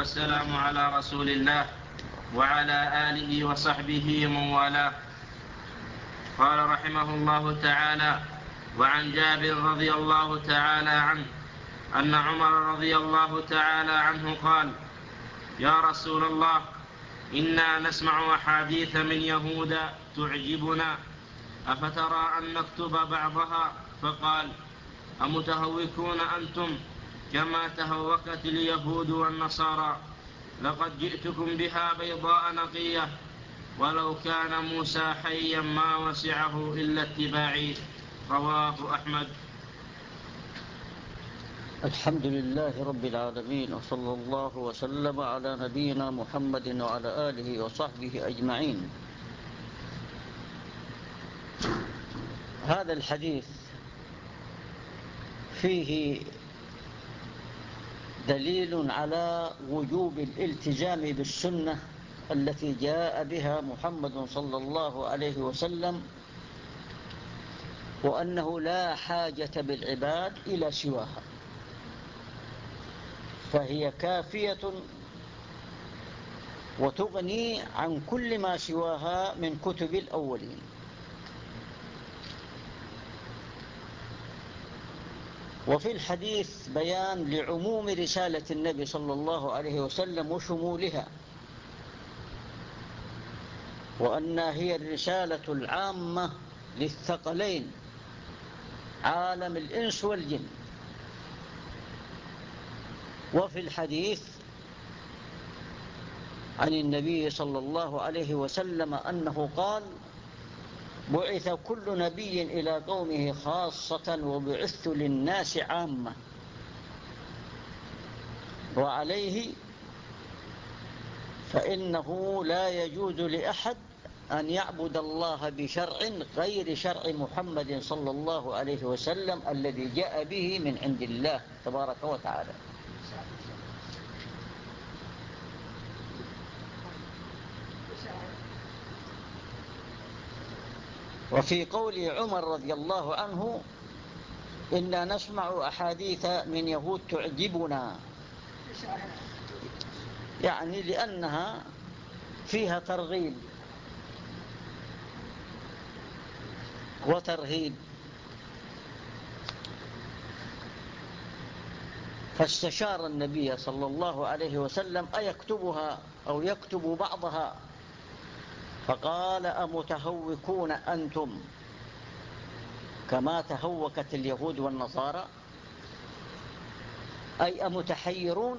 والسلام على رسول الله وعلى آله وصحبه ومن والاه. قال رحمه الله تعالى وعن جابر رضي الله تعالى عنه أن عمر رضي الله تعالى عنه قال يا رسول الله إنا نسمع أحاديث من يهود تعجبنا أفترى أن نكتب بعضها؟ فقال أمتهوكون أنتم كما تهوكت اليهود والنصارى لقد جئتكم بها بيضاء نقية ولو كان موسى حيا ما وسعه إلا اتباعي. رواه أحمد. الحمد لله رب العالمين وصلى الله وسلم على نبينا محمد وعلى آله وصحبه أجمعين. هذا الحديث فيه دليل على وجوب الالتزام بالسنة التي جاء بها محمد صلى الله عليه وسلم وأنه لا حاجة بالعباد إلى سواها. فهي كافية وتغني عن كل ما سواها من كتب الأولين. وفي الحديث بيان لعموم رسالة النبي صلى الله عليه وسلم وشمولها وأنها هي الرسالة العامة للثقلين عالم الإنس والجن. وفي الحديث عن النبي صلى الله عليه وسلم أنه قال بعث كل نبي إلى قومه خاصة وبعثت للناس عامة. وعليه فإنه لا يجوز لأحد أن يعبد الله بشرع غير شرع محمد صلى الله عليه وسلم الذي جاء به من عند الله تبارك وتعالى. وفي قول عمر رضي الله عنه إنا نسمع أحاديث من يهود تعجبنا. يعني لأنها فيها ترغيب وترهيب. فاستشار النبي صلى الله عليه وسلم أيكتبها أو يكتب بعضها؟ فقال أمتهوكون أنتم كما تهوكت اليهود والنصارى؟ أي أمتحيرون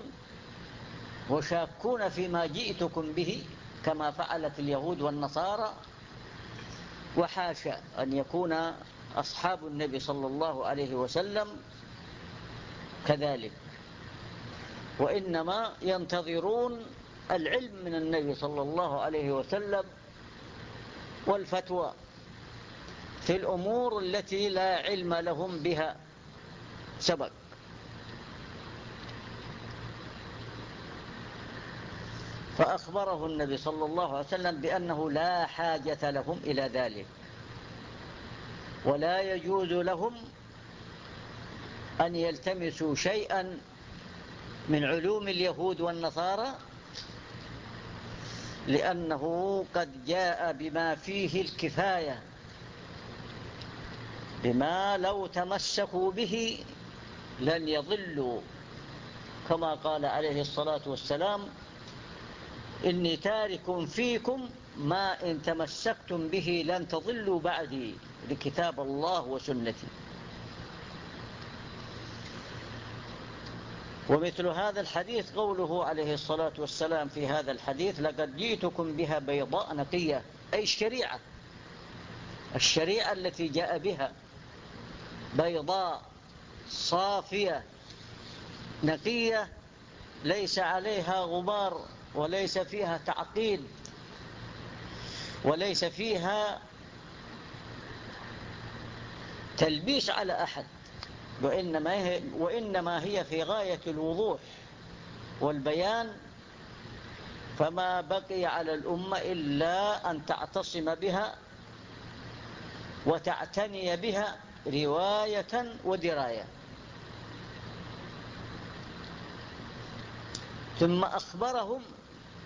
وشاكون فيما جئتكم به كما فعلت اليهود والنصارى؟ وحاشا أن يكون أصحاب النبي صلى الله عليه وسلم كذلك. وإنما ينتظرون العلم من النبي صلى الله عليه وسلم والفتوى في الأمور التي لا علم لهم بها سبق. فأخبره النبي صلى الله عليه وسلم بأنه لا حاجة لهم إلى ذلك ولا يجوز لهم أن يلتمسوا شيئا من علوم اليهود والنصارى لأنه قد جاء بما فيه الكفاية بما لو تمسكوا به لن يضلوا. كما قال عليه الصلاة والسلام إني تارك فيكم ما إن تمسكتم به لن تضلوا بعدي لكتاب الله وسنتي. ومثل هذا الحديث قوله عليه الصلاة والسلام في هذا الحديث لقد جئتكم بها بيضاء نقية. أي الشريعة. الشريعة التي جاء بها بيضاء صافية نقية ليس عليها غبار وليس فيها تعقيد وليس فيها تلبيس على أحد. وإنما هي, وإنما هي في غاية الوضوح والبيان فما بقي على الأمة إلا أن تعتصم بها وتعتني بها رواية ودراية. ثم أخبرهم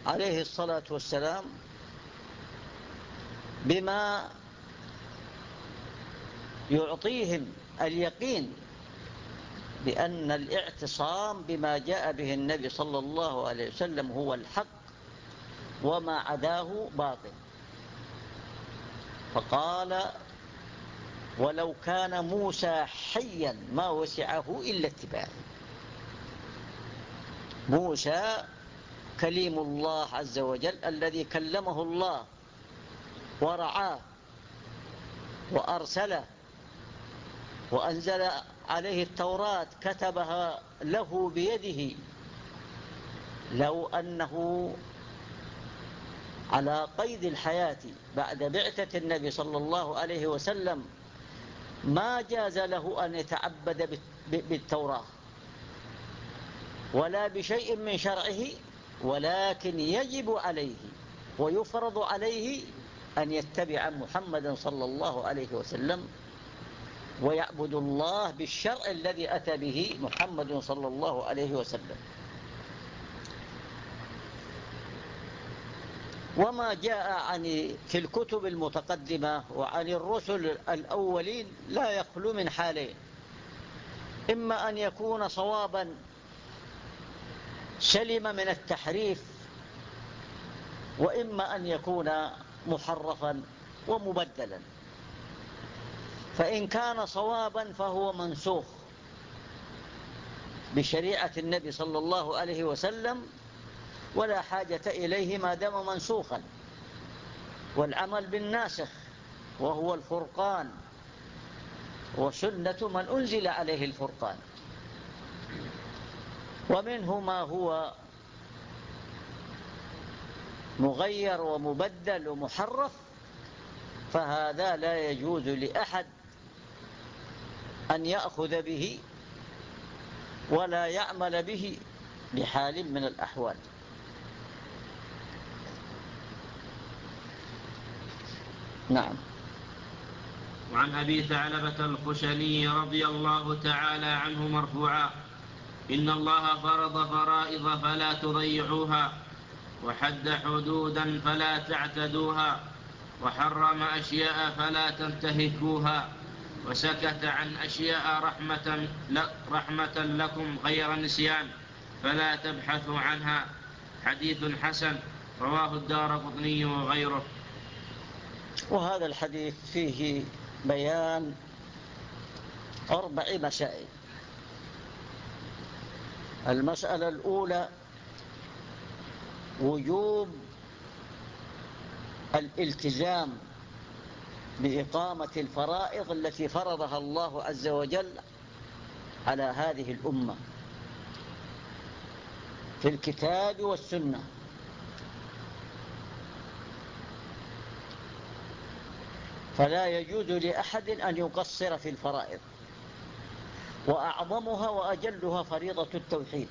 عليه الصلاة والسلام بما يعطيهم اليقين بأن الاعتصام بما جاء به النبي صلى الله عليه وسلم هو الحق وما عداه باطل. فقال ولو كان موسى حيا ما وسعه إلا اتباعه. موسى كليم الله عز وجل الذي كلمه الله ورعاه وأرسله وأنزل عليه التوراة كتبها له بيده. لو أنه على قيد الحياة بعد بعثة النبي صلى الله عليه وسلم ما جاز له أن يتعبد بالتوراة ولا بشيء من شرعه ولكن يجب عليه ويفرض عليه أن يتبع محمدا صلى الله عليه وسلم ويعبد الله بالشرع الذي أتى به محمد صلى الله عليه وسلم. وما جاء عن في الكتب المتقدمة وعن الرسل الأولين لا يخلو من حالين. إما أن يكون صوابا سلم من التحريف وإما أن يكون محرفا ومبدلا. فإن كان صوابا فهو منسوخ بشريعة النبي صلى الله عليه وسلم ولا حاجة إليه ما دام منسوخا. والعمل بالناسخ وهو الفرقان وسنة من أنزل عليه الفرقان. ومنه ما هو مغير ومبدل ومحرف فهذا لا يجوز لأحد أن يأخذ به ولا يعمل به بحال من الأحوال. نعم. وعن أبي ثعلبة الخشني رضي الله تعالى عنه مرفوعا إن الله فرض فرائض فلا تضيعوها وحد حدودا فلا تعتدوها وحرم أشياء فلا تنتهكوها. وسكت عن أشياء رحمة, رحمة لكم غير نسيان فلا تبحثوا عنها. حديث حسن رواه الدار قطني وغيره. وهذا الحديث فيه بيان أربع مسائل. المسألة الأولى وجوب الالتزام بإقامة الفرائض التي فرضها الله عز وجل على هذه الأمة في الكتاب والسنة. فلا يجوز لأحد أن يقصر في الفرائض وأعظمها وأجلها فريضة التوحيد.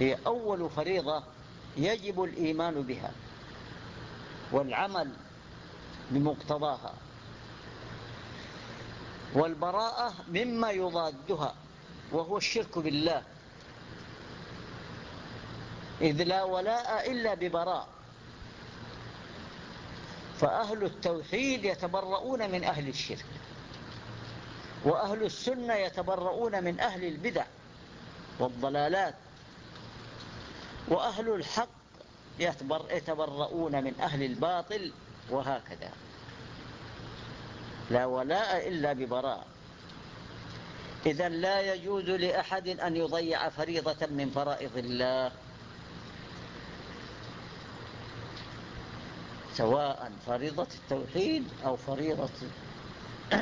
هي أول فريضة يجب الإيمان بها والعمل بمقتضاها. والبراءة مما يضادها وهو الشرك بالله. إذ لا ولاء إلا ببراء. فأهل التوحيد يتبرؤون من أهل الشرك وأهل السنة يتبرؤون من أهل البدع والضلالات وأهل الحق يتبرؤون من أهل الباطل وهكذا. لا ولاء إلا ببراء. إذا لا يجوز لأحد أن يضيع فريضة من فرائض الله. سواء فريضة التوحيد أو فريضة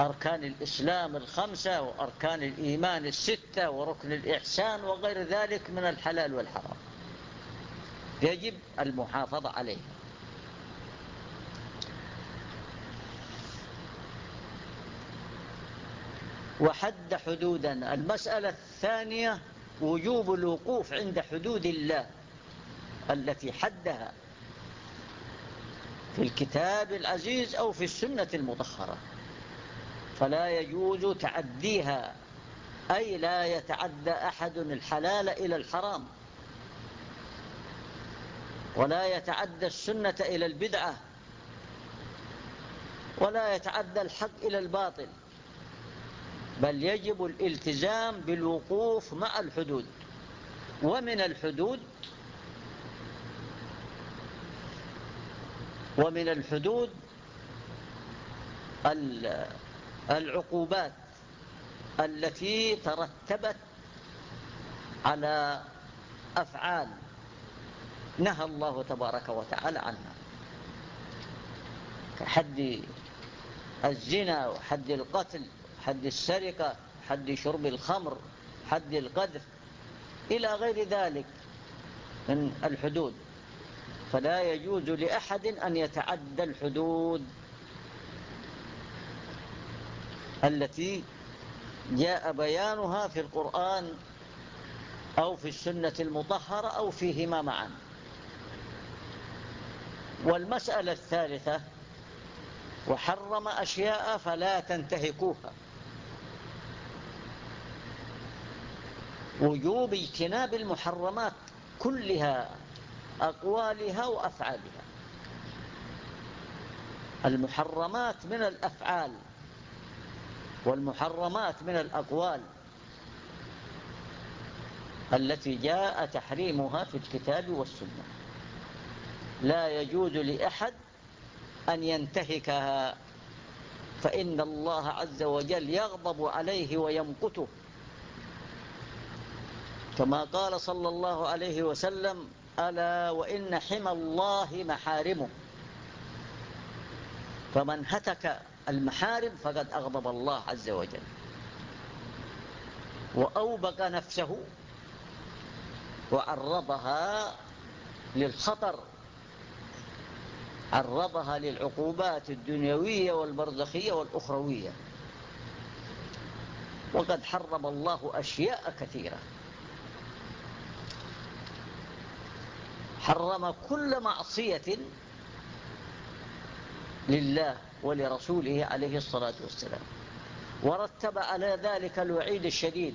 أركان الإسلام الخمسة وأركان الإيمان الستة وركن الإحسان وغير ذلك من الحلال والحرام. يجب المحافظة عليها وحد حدودا. المسألة الثانية وجوب الوقوف عند حدود الله التي حدها في الكتاب العزيز أو في السنة المطهرة. فلا يجوز تعديها أي لا يتعدى أحد الحلال إلى الحرام. ولا يتعدى السنة إلى البدعة ولا يتعدى الحق إلى الباطل بل يجب الالتزام بالوقوف مع الحدود. ومن الحدود ومن الحدود العقوبات التي ترتبت على أفعال نهى الله تبارك وتعالى عنها. كحد الزنا وحد القتل حد السرقة حد شرب الخمر حد القذف إلى غير ذلك من الحدود. فلا يجوز لأحد أن يتعدى الحدود التي جاء بيانها في القرآن أو في السنة المطهرة أو فيهما معا. والمسألة الثالثة وحرم أشياء فلا تنتهكوها. وجوب اجتناب المحرمات كلها أقوالها وأفعالها. المحرمات من الأفعال والمحرمات من الأقوال التي جاء تحريمها في الكتاب والسنة. لا يجوز لأحد أن ينتهكها فإن الله عز وجل يغضب عليه ويمقته. كما قال صلى الله عليه وسلم ألا وإن حمى الله محارمه. فمن هتك المحارم فقد أغضب الله عز وجل. وأوبق نفسه وعرضها للخطر. عرضها للعقوبات الدنيوية والبرزخية والأخروية. وقد حرم الله أشياء كثيرة. حرم كل معصية لله ولرسوله عليه الصلاة والسلام. ورتب على ذلك الوعيد الشديد.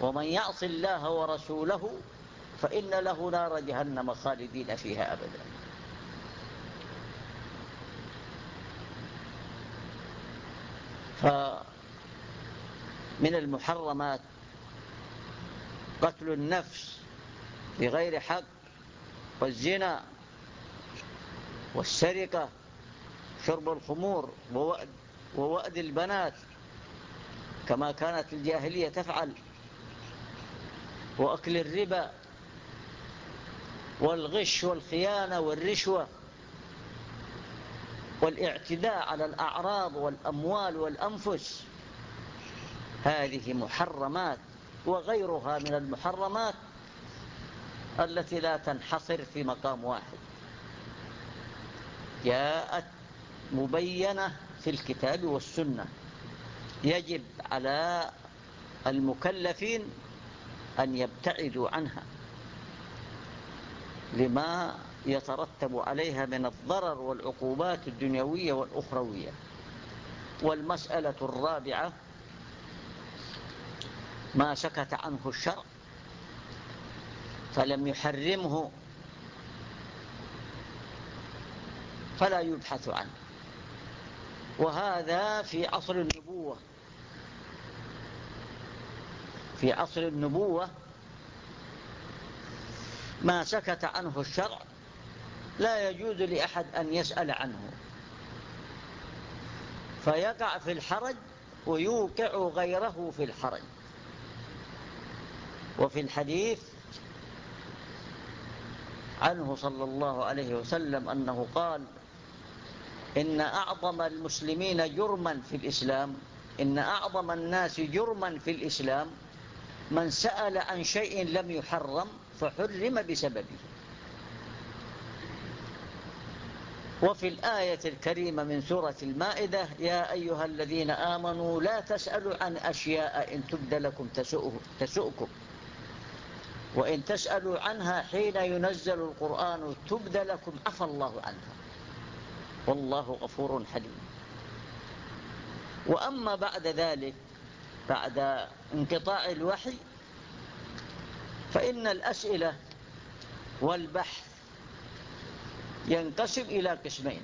ومن يعص الله ورسوله فإن له نار جهنم خالدين فيها أبدا. فمن المحرمات قتل النفس بغير حق والزنا والسرقة شرب الخمور ووأد, البنات كما كانت الجاهلية تفعل وأكل الربا والغش والخيانة والرشوة والاعتداء على الأعراض والأموال والأنفس. هذه محرمات وغيرها من المحرمات التي لا تنحصر في مقام واحد. جاءت مبينة في الكتاب والسنة. يجب على المكلفين أن يبتعدوا عنها. لما يترتب عليها من الضرر والعقوبات الدنيوية والأخروية. والمسألة الرابعة ما سكت عنه الشرع فلم يحرمه فلا يبحث عنه. وهذا في عصر النبوة. في عصر النبوة ما سكت عنه الشرع لا يجوز لأحد أن يسأل عنه. فيقع في الحرج ويوقع غيره في الحرج. وفي الحديث عنه صلى الله عليه وسلم أنه قال إن أعظم المسلمين جرما في الإسلام إن أعظم الناس جرما في الإسلام من سأل عن شيء لم يحرم فحرم بسببه. وفي الآية الكريمة من سورة المائدة يا أيها الذين آمنوا لا تسألوا عن أشياء إن تبد لكم تسؤكم. وإن تسألوا عنها حين ينزل القرآن تبد لكم عفى الله عنها. والله غفور حليم. وأما بعد ذلك بعد انقطاع الوحي فإن الأسئلة والبحث ينقسم إلى قسمين.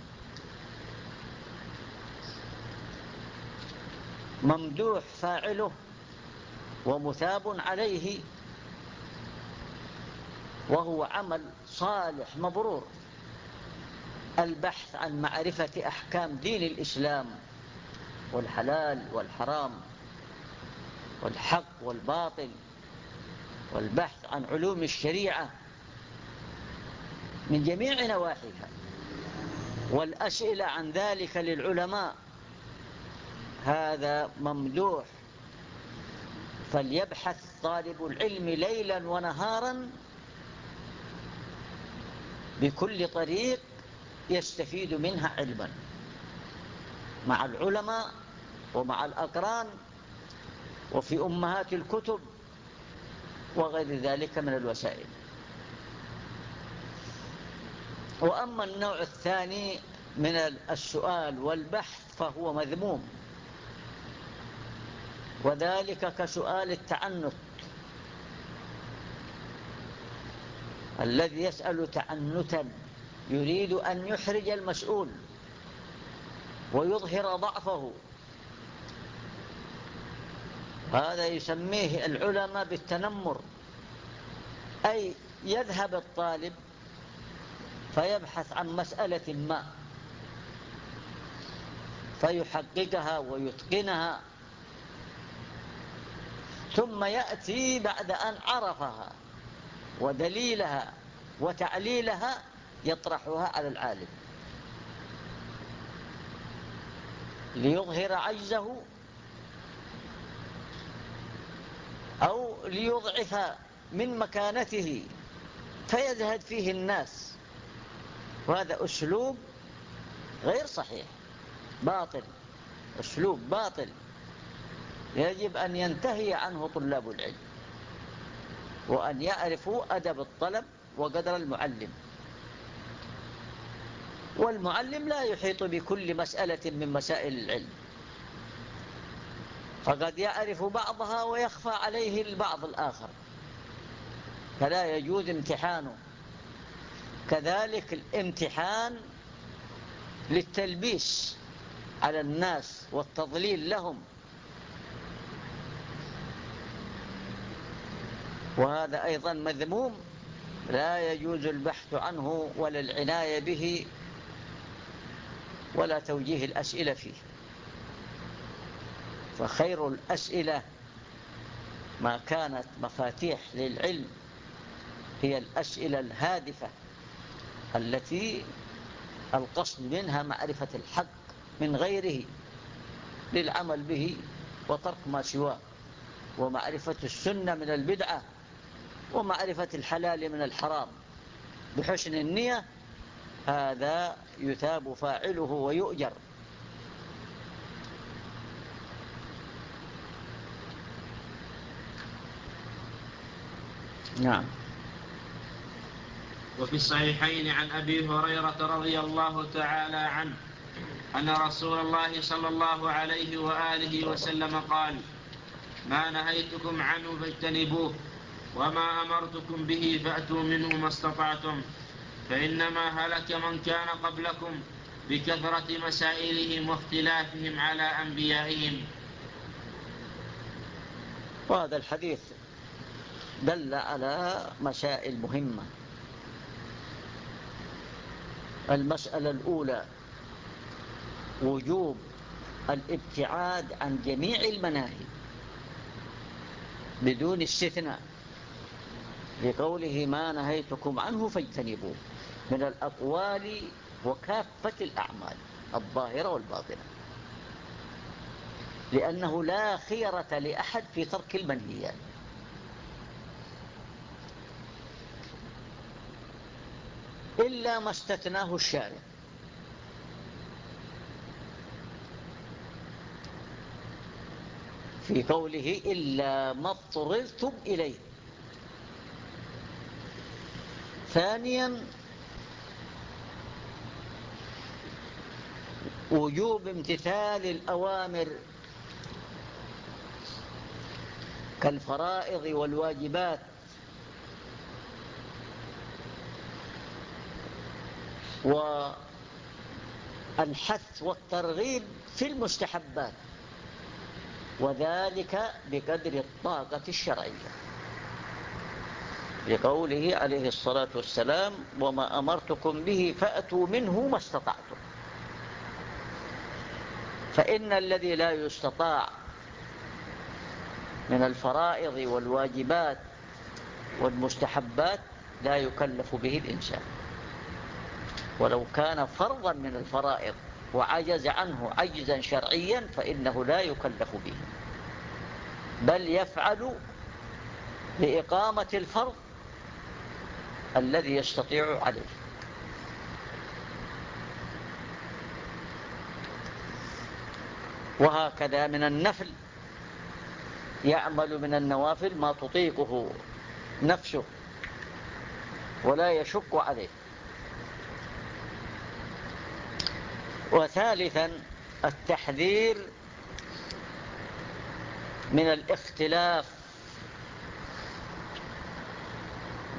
ممدوح فاعله ومثاب عليه وهو عمل صالح مبرور. البحث عن معرفة أحكام دين الإسلام والحلال والحرام والحق والباطل والبحث عن علوم الشريعة من جميع نواحيها. والأسئلة عن ذلك للعلماء. هذا ممدوح. فليبحث طالب العلم ليلا ونهارا بكل طريق يستفيد منها علما. مع العلماء ومع الأقران وفي أمهات الكتب وغير ذلك من الوسائل. وأما النوع الثاني من السؤال والبحث فهو مذموم. وذلك كسؤال التعنت. الذي يسأل تعنتا يريد أن يحرج المسؤول ويظهر ضعفه. هذا يسميه العلماء بالتنمر. أي يذهب الطالب فيبحث عن مسألة ما فيحققها ويتقنها ثم يأتي بعد أن عرفها ودليلها وتعليلها يطرحها على العالم. ليظهر عجزه أو ليضعف من مكانته فيزهد فيه الناس. وهذا أسلوب غير صحيح. باطل. أسلوب باطل. يجب أن ينتهي عنه طلاب العلم. وأن يعرفوا أدب الطلب وقدر المعلم. والمعلم لا يحيط بكل مسألة من مسائل العلم. فقد يعرف بعضها ويخفى عليه البعض الآخر. فلا يجوز امتحانه. كذلك الامتحان للتلبيس على الناس والتضليل لهم. وهذا أيضا مذموم لا يجوز البحث عنه ولا العناية به ولا توجيه الأسئلة فيه. فخير الأسئلة ما كانت مفاتيح للعلم هي الأسئلة الهادفة. التي القصد منها معرفة الحق من غيره للعمل به وترك ما سواه ومعرفة السنة من البدعة ومعرفة الحلال من الحرام. بحسن النية هذا يثاب فاعله ويؤجر. نعم. وفي الصحيحين عن أبي هريرة رضي الله تعالى عنه أن رسول الله صلى الله عليه وآله وسلم قال ما نهيتكم عنه فاجتنبوه وما أمرتكم به فأتوا منه ما استطعتم فإنما هلك من كان قبلكم بكثرة مسائلهم واختلافهم على أنبيائهم. وهذا الحديث دل على مسائل مهمة. المسألة الأولى وجوب الابتعاد عن جميع المناهي بدون استثناء لقوله ما نهيتكم عنه فاجتنبوه من الأقوال وكافة الأعمال الظاهرة والباطنة. لأنه لا خيرة لأحد في ترك المنهيات. إلا ما استثناه الشارع. في قوله إلا ما اضطررتم إليه. ثانيا وجوب امتثال الأوامر كالفرائض والواجبات. والحث والترغيب في المستحبات وذلك بقدر الطاقة الشرعية. لقوله عليه الصلاة والسلام وما أمرتكم به فأتوا منه ما استطعتم فإن الذي لا يستطاع من الفرائض والواجبات والمستحبات لا يكلف به الإنسان. ولو كان فرضا من الفرائض وعجز عنه عجزا شرعيا فإنه لا يكلف به. بل يفعل لإقامة الفرض الذي يستطيع عليه. وهكذا من النفل يعمل من النوافل ما تطيقه نفسه ولا يشك عليه. وثالثا التحذير من الاختلاف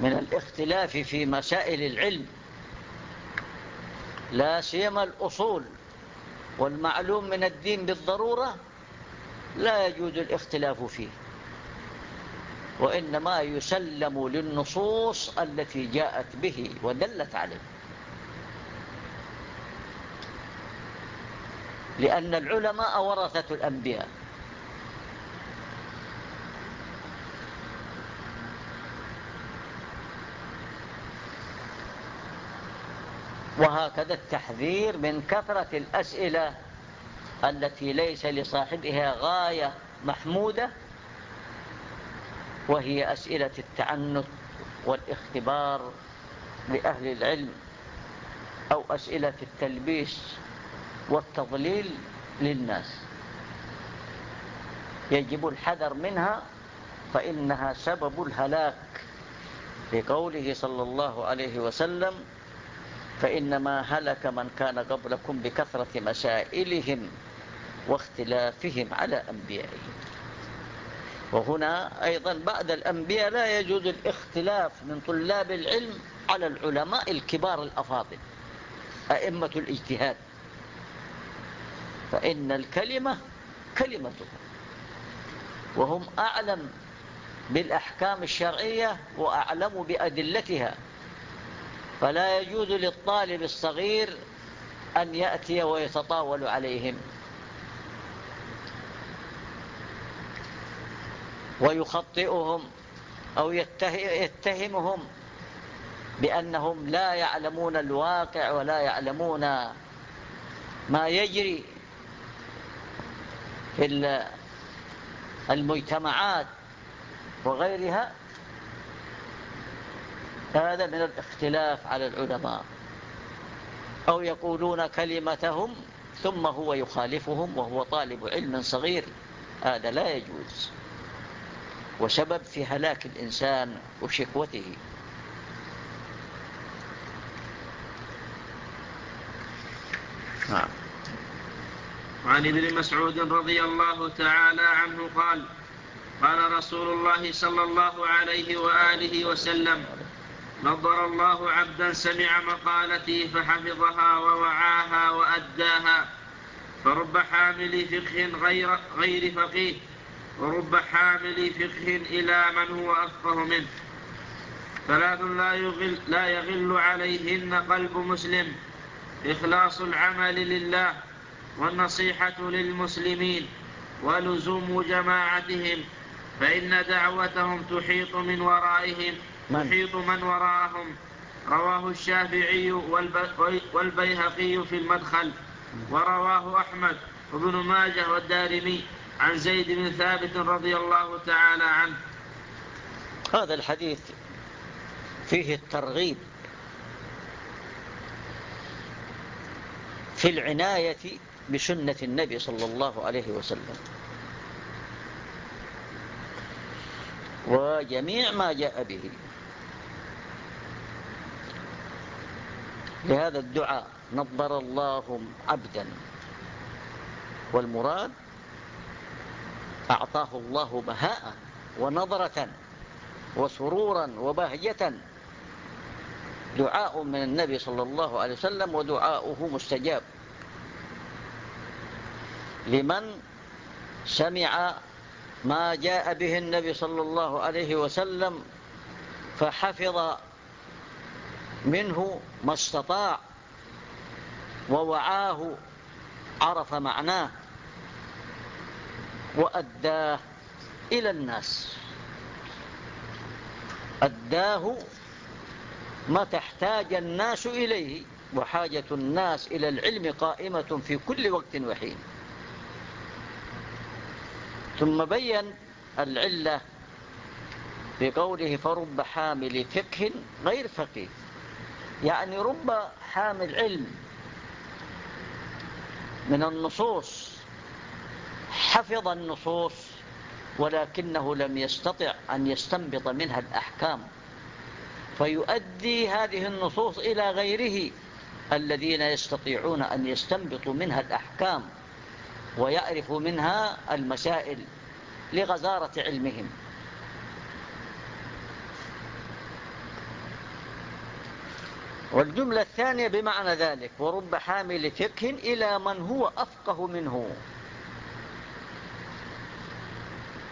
من الاختلاف في مسائل العلم لا سيما الأصول. والمعلوم من الدين بالضرورة لا يجوز الاختلاف فيه وإنما يسلم للنصوص التي جاءت به ودلت عليه. لأن العلماء ورثة الأنبياء. وهكذا التحذير من كثرة الأسئلة التي ليس لصاحبها غاية محمودة وهي أسئلة التعنت والاختبار لأهل العلم أو أسئلة التلبيس والتضليل للناس. يجب الحذر منها فإنها سبب الهلاك. لقوله صلى الله عليه وسلم فإنما هلك من كان قبلكم بكثرة مسائلهم واختلافهم على أنبيائهم. وهنا أيضا بعد الأنبياء لا يجوز الاختلاف من طلاب العلم على العلماء الكبار الأفاضل أئمة الاجتهاد. فإن الكلمة كلمتهم وهم أعلم بالأحكام الشرعية وأعلم بأدلتها. فلا يجوز للطالب الصغير أن يأتي ويتطاول عليهم. ويخطئهم أو يتهمهم بأنهم لا يعلمون الواقع ولا يعلمون ما يجري. في المجتمعات وغيرها هذا من الاختلاف على العلماء. أو يقولون كلمتهم ثم هو يخالفهم وهو طالب علم صغير هذا لا يجوز. وسبب في هلاك الإنسان وشكوته. نعم. وعن ابن مسعود رضي الله تعالى عنه قال قال رسول الله صلى الله عليه وآله وسلم نظر الله عبدا سمع مقالتي فحفظها ووعاها وأداها فرب حامل فقه غير, غير فقيه ورب حامل فقه إلى من هو أفقه منه. ثلاث لا يغل, لا يغل عليهن قلب مسلم إخلاص العمل لله والنصيحة للمسلمين ولزوم جماعتهم فإن دعوتهم تحيط من ورائهم تحيط من وراءهم. رواه الشافعي والبيهقي في المدخل ورواه أحمد وابن ماجه والدارمي عن زيد بن ثابت رضي الله تعالى عنه. هذا الحديث فيه الترغيب في العناية بسنة النبي صلى الله عليه وسلم. وجميع ما جاء به. لهذا الدعاء نظر الله عبدا. والمراد أعطاه الله بهاء ونظرة وسرورا وبهجة. دعاء من النبي صلى الله عليه وسلم ودعاؤه مستجاب. لمن سمع ما جاء به النبي صلى الله عليه وسلم فحفظ منه ما استطاع ووعاه عرف معناه وأداه إلى الناس. أداه ما تحتاج الناس إليه وحاجة الناس إلى العلم قائمة في كل وقت وحين. ثم بين العلة بقوله فرب حامل فقه غير فقيه. يعني رب حامل علم من النصوص حفظ النصوص ولكنه لم يستطع أن يستنبط منها الأحكام. فيؤدي هذه النصوص إلى غيره الذين يستطيعون أن يستنبطوا منها الأحكام. ويعرفوا منها المسائل لغزارة علمهم. والجملة الثانية بمعنى ذلك ورب حامل فقه إلى من هو أفقه منه.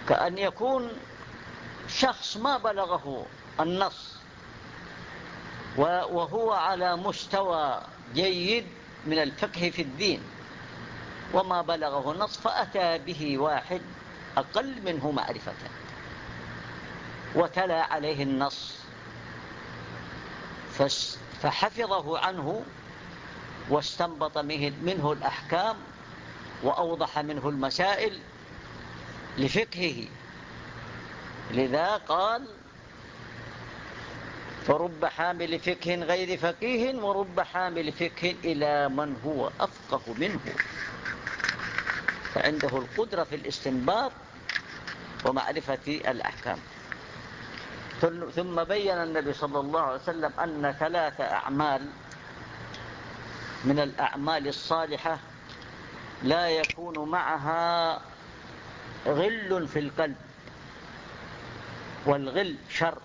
كأن يكون شخص ما بلغه النص وهو على مستوى جيد من الفقه في الدين. وما بلغه النص فأتى به واحد أقل منه معرفة. وتلا عليه النص. فحفظه عنه واستنبط منه الأحكام وأوضح منه المسائل لفقهه. لذا قال فرب حامل فقه غير فقيه ورب حامل فقه إلى من هو أفقه منه. فعنده القدرة في الاستنباط ومعرفة الأحكام. ثم بين النبي صلى الله عليه وسلم أن ثلاث أعمال من الأعمال الصالحة لا يكون معها غل في القلب والغل شر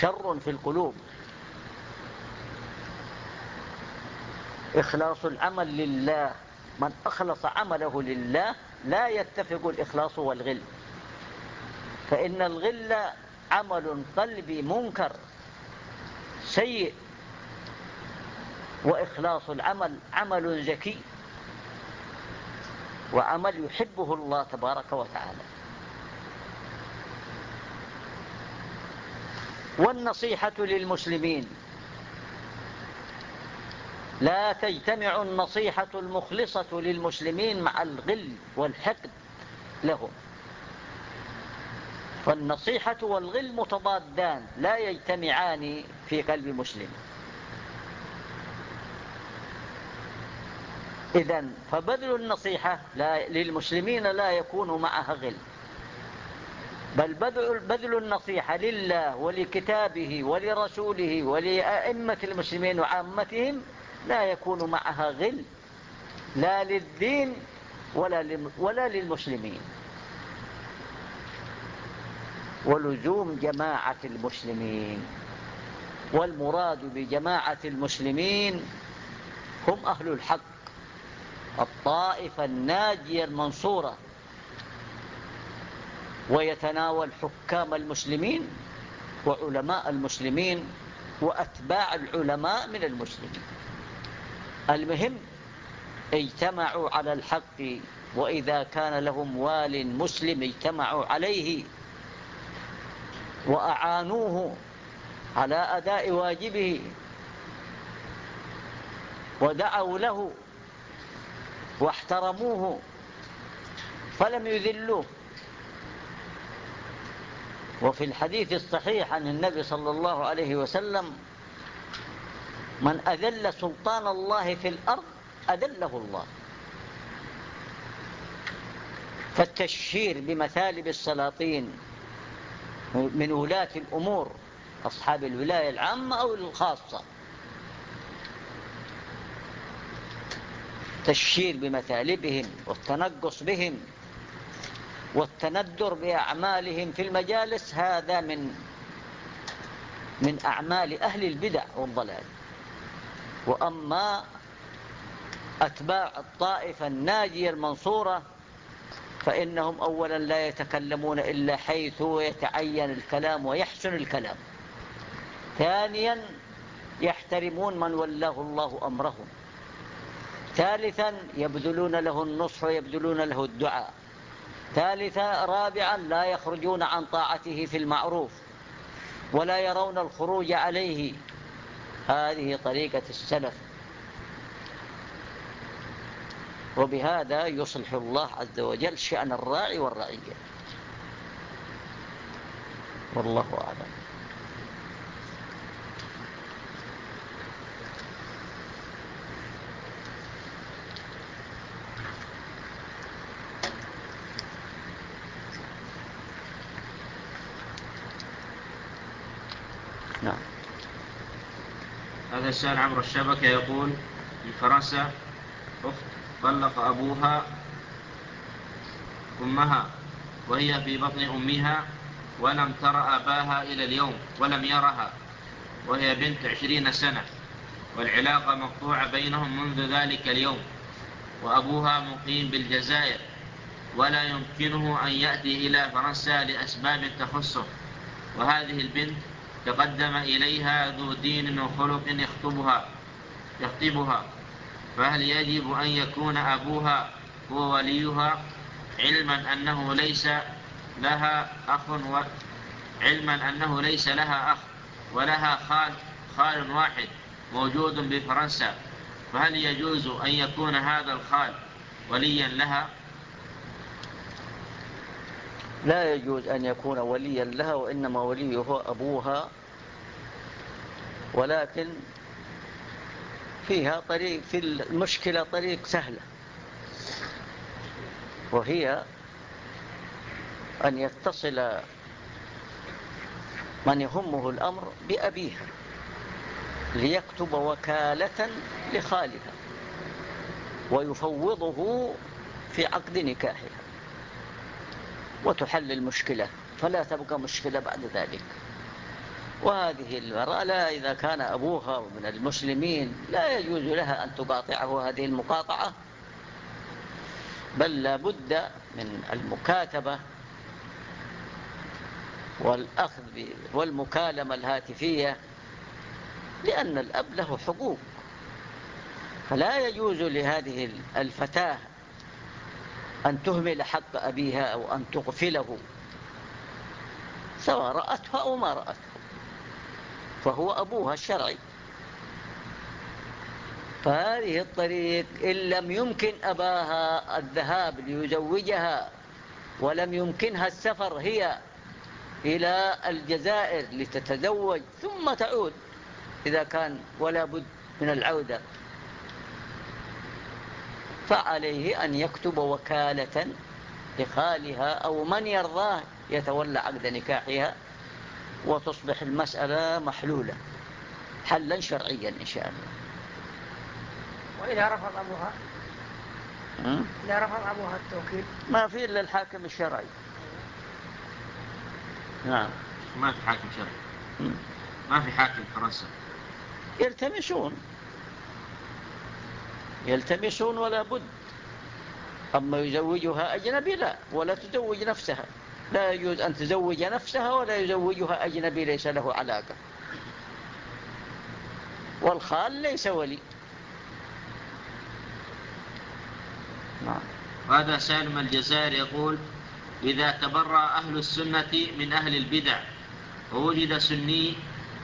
شر في القلوب. إخلاص العمل لله من أخلص عمله لله لا يتفق الإخلاص والغل. فإن الغل عمل قلبي منكر سيء وإخلاص العمل عمل زكي وعمل يحبه الله تبارك وتعالى. والنصيحة للمسلمين لا تجتمع النصيحة المخلصة للمسلمين مع الغل والحقد لهم. فالنصيحة والغل متضادان لا يجتمعان في قلب مسلم إذا فبذل النصيحة للمسلمين لا يكون معها غل. بل بذل, بذل النصيحة لله ولكتابه ولرسوله ولأئمة المسلمين وعامتهم لا يكون معها غل لا للدين ولا, ولا للمسلمين. ولزوم جماعة المسلمين والمراد بجماعة المسلمين هم أهل الحق الطائفة الناجية المنصورة. ويتناول حكام المسلمين وعلماء المسلمين وأتباع العلماء من المسلمين. المهم اجتمعوا على الحق وإذا كان لهم وال مسلم اجتمعوا عليه وأعانوه على أداء واجبه ودعوا له واحترموه فلم يذلوه. وفي الحديث الصحيح عن النبي صلى الله عليه وسلم من أذل سلطان الله في الأرض أذله الله. فالتشهير بمثالب السلاطين من ولاة الأمور أصحاب الولاية العامة أو الخاصة. تشهير بمثالبهم والتنقص بهم والتندر بأعمالهم في المجالس هذا من من أعمال أهل البدع والضلال. وأما أتباع الطائفة الناجية المنصورة فإنهم أولا لا يتكلمون إلا حيث يتعين الكلام ويحسن الكلام. ثانيا يحترمون من ولاه الله أمرهم. ثالثا يبذلون له النصح ويبذلون له الدعاء. ثالثا رابعا لا يخرجون عن طاعته في المعروف ولا يرون الخروج عليه هذه طريقة السلف. وبهذا يصلح الله عز وجل شأن الراعي والرعية. والله أعلم. السؤال عبر الشبكة يقول في فرنسا أخت طلق أبوها أمها وهي في بطن أمها ولم ترى أباها إلى اليوم ولم يرها وهي بنت عشرين سنة والعلاقة مقطوعة بينهم منذ ذلك اليوم وأبوها مقيم بالجزائر ولا يمكنه أن يأتي إلى فرنسا لأسباب تخصه وهذه البنت تقدم إليها ذو دين وخلق يخطبها يخطبها. فهل يجب أن يكون أبوها هو وليها علما أنه ليس لها أخ و... علما أنه ليس لها أخ ولها خال خال واحد موجود بفرنسا. فهل يجوز أن يكون هذا الخال وليا لها؟ لا يجوز أن يكون وليا لها وإنما وليه أبوها. ولكن فيها طريق في المشكلة طريق سهلة وهي أن يتصل من يهمه الأمر بأبيها ليكتب وكالة لخالها ويفوضه في عقد نكاحها. وتحل المشكلة فلا تبقى مشكلة بعد ذلك. وهذه المرأة لا إذا كان أبوها من المسلمين لا يجوز لها أن تقاطعه هذه المقاطعة بل لابد من المكاتبة والأخذ والمكالمة الهاتفية لأن الأب له حقوق. فلا يجوز لهذه الفتاة أن تهمل حق أبيها أو أن تغفله سواء رأته أو ما رأته فهو أبوها الشرعي. فهذه الطريق إن لم يمكن أباها الذهاب ليزوجها ولم يمكنها السفر هي إلى الجزائر لتتزوج ثم تعود إذا كان ولا بد من العودة. فعليه أن يكتب وكالة لخالها أو من يرضاه يتولى عقد نكاحها وتصبح المسألة محلولة حلا شرعيا إن شاء الله. وإذا رفض أبوها؟ إذا رفض أبوها التوكيل؟ ما في إلا الحاكم الشرعي. نعم. ما في حاكم شرعي. ما في حاكم فرنسا يلتمسون. يلتمسون ولا بد. أما يزوجها أجنبي لا ولا تزوج نفسها. لا يجوز أن تزوج نفسها ولا يزوجها أجنبي ليس له علاقة. والخال ليس ولي. نعم. هذا سالم الجزائر يقول إذا تبرأ أهل السنة من أهل البدع ووجد سني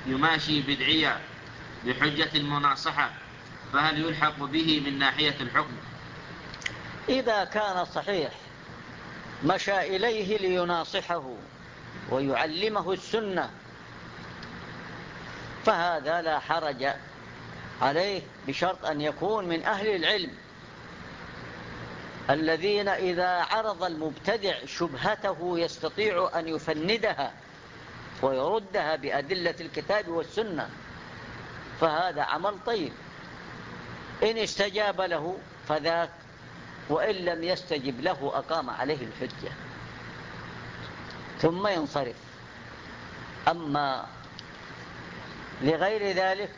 يماشي بدعية بحجة المناصحة فهل يلحق به من ناحية الحكم؟ إذا كان صحيح مشى إليه ليناصحه ويعلمه السنة فهذا لا حرج عليه بشرط أن يكون من أهل العلم الذين إذا عرض المبتدع شبهته يستطيع أن يفندها ويردها بأدلة الكتاب والسنة فهذا عمل طيب. إن استجاب له فذاك وإن لم يستجب له أقام عليه الحجة. ثم ينصرف. أما لغير ذلك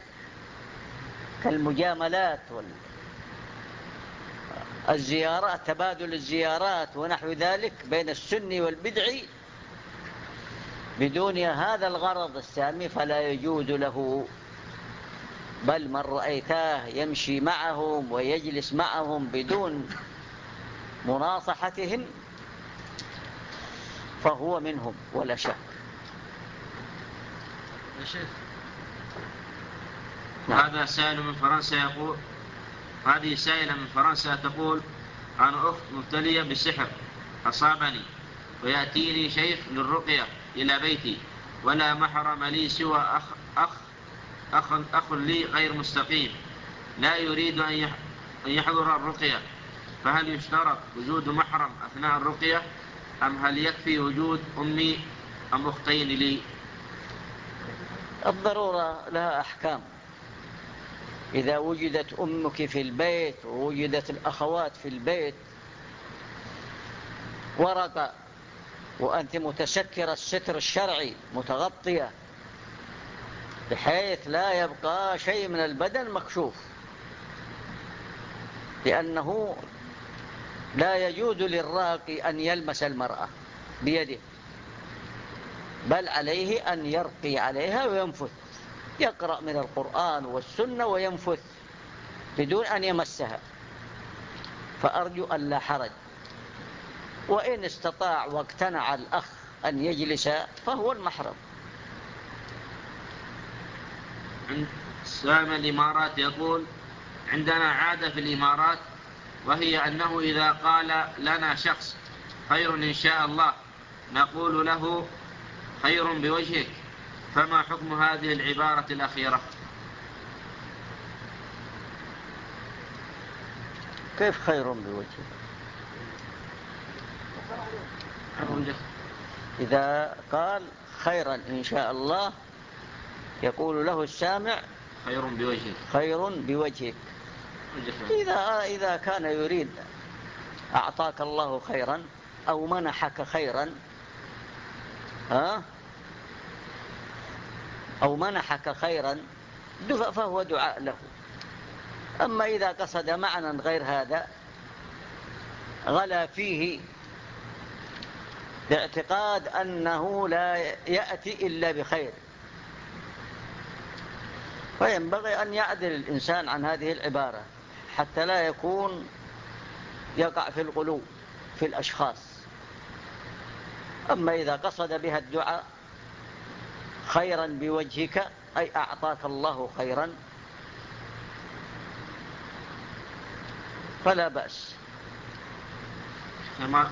كالمجاملات والزيارات تبادل الزيارات ونحو ذلك بين السني والبدعي بدون هذا الغرض السامي فلا يجوز له بل من رأيتاه يمشي معهم ويجلس معهم بدون مناصحتهم فهو منهم ولا شك يا شيخ نعم. هذا سائل من فرنسا يقول هذه سائلة من فرنسا تقول أنا أخت مبتلية بالسحر أصابني ويأتيني شيخ للرقية إلى بيتي ولا محرم لي سوى أخ, أخ, أخ, أخ لي غير مستقيم. لا يريد أن يحضر الرقية. فهل يشترط وجود محرم أثناء الرقية؟ أم هل يكفي وجود أمي أم أختين لي؟ الضرورة لها أحكام. إذا وجدت أمك في البيت ووجدت الأخوات في البيت ورق وأنت متسكر الستر الشرعي متغطية بحيث لا يبقى شيء من البدن مكشوف. لأنه لا يجوز للراقي أن يلمس المرأة بيده بل عليه أن يرقي عليها وينفث. يقرأ من القرآن والسنة وينفث بدون أن يمسها. فأرجو أن لا حرج. وإن استطاع واقتنع الأخ أن يجلس فهو المحرم. سام الإمارات يقول عندنا عادة في الإمارات وهي أنه إذا قال لنا شخص خير إن شاء الله نقول له خير بوجهك فما حكم هذه العبارة الأخيرة؟ كيف خير بوجهك؟ إذا قال خيرا إن شاء الله يقول له السامع خير بوجهك. خير بوجهك. إذا, إذا كان يريد أعطاك الله خيرا أو منحك خيرا ها؟ أو منحك خيرا فهو دعاء له. أما إذا قصد معنى غير هذا غلا فيه باعتقاد أنه لا يأتي إلا بخير. فينبغي أن يعدل الإنسان عن هذه العبارة حتى لا يكون يقع في الغلو في الأشخاص. أما إذا قصد بها الدعاء خيرا بوجهك أي أعطاك الله خيرا فلا بأس.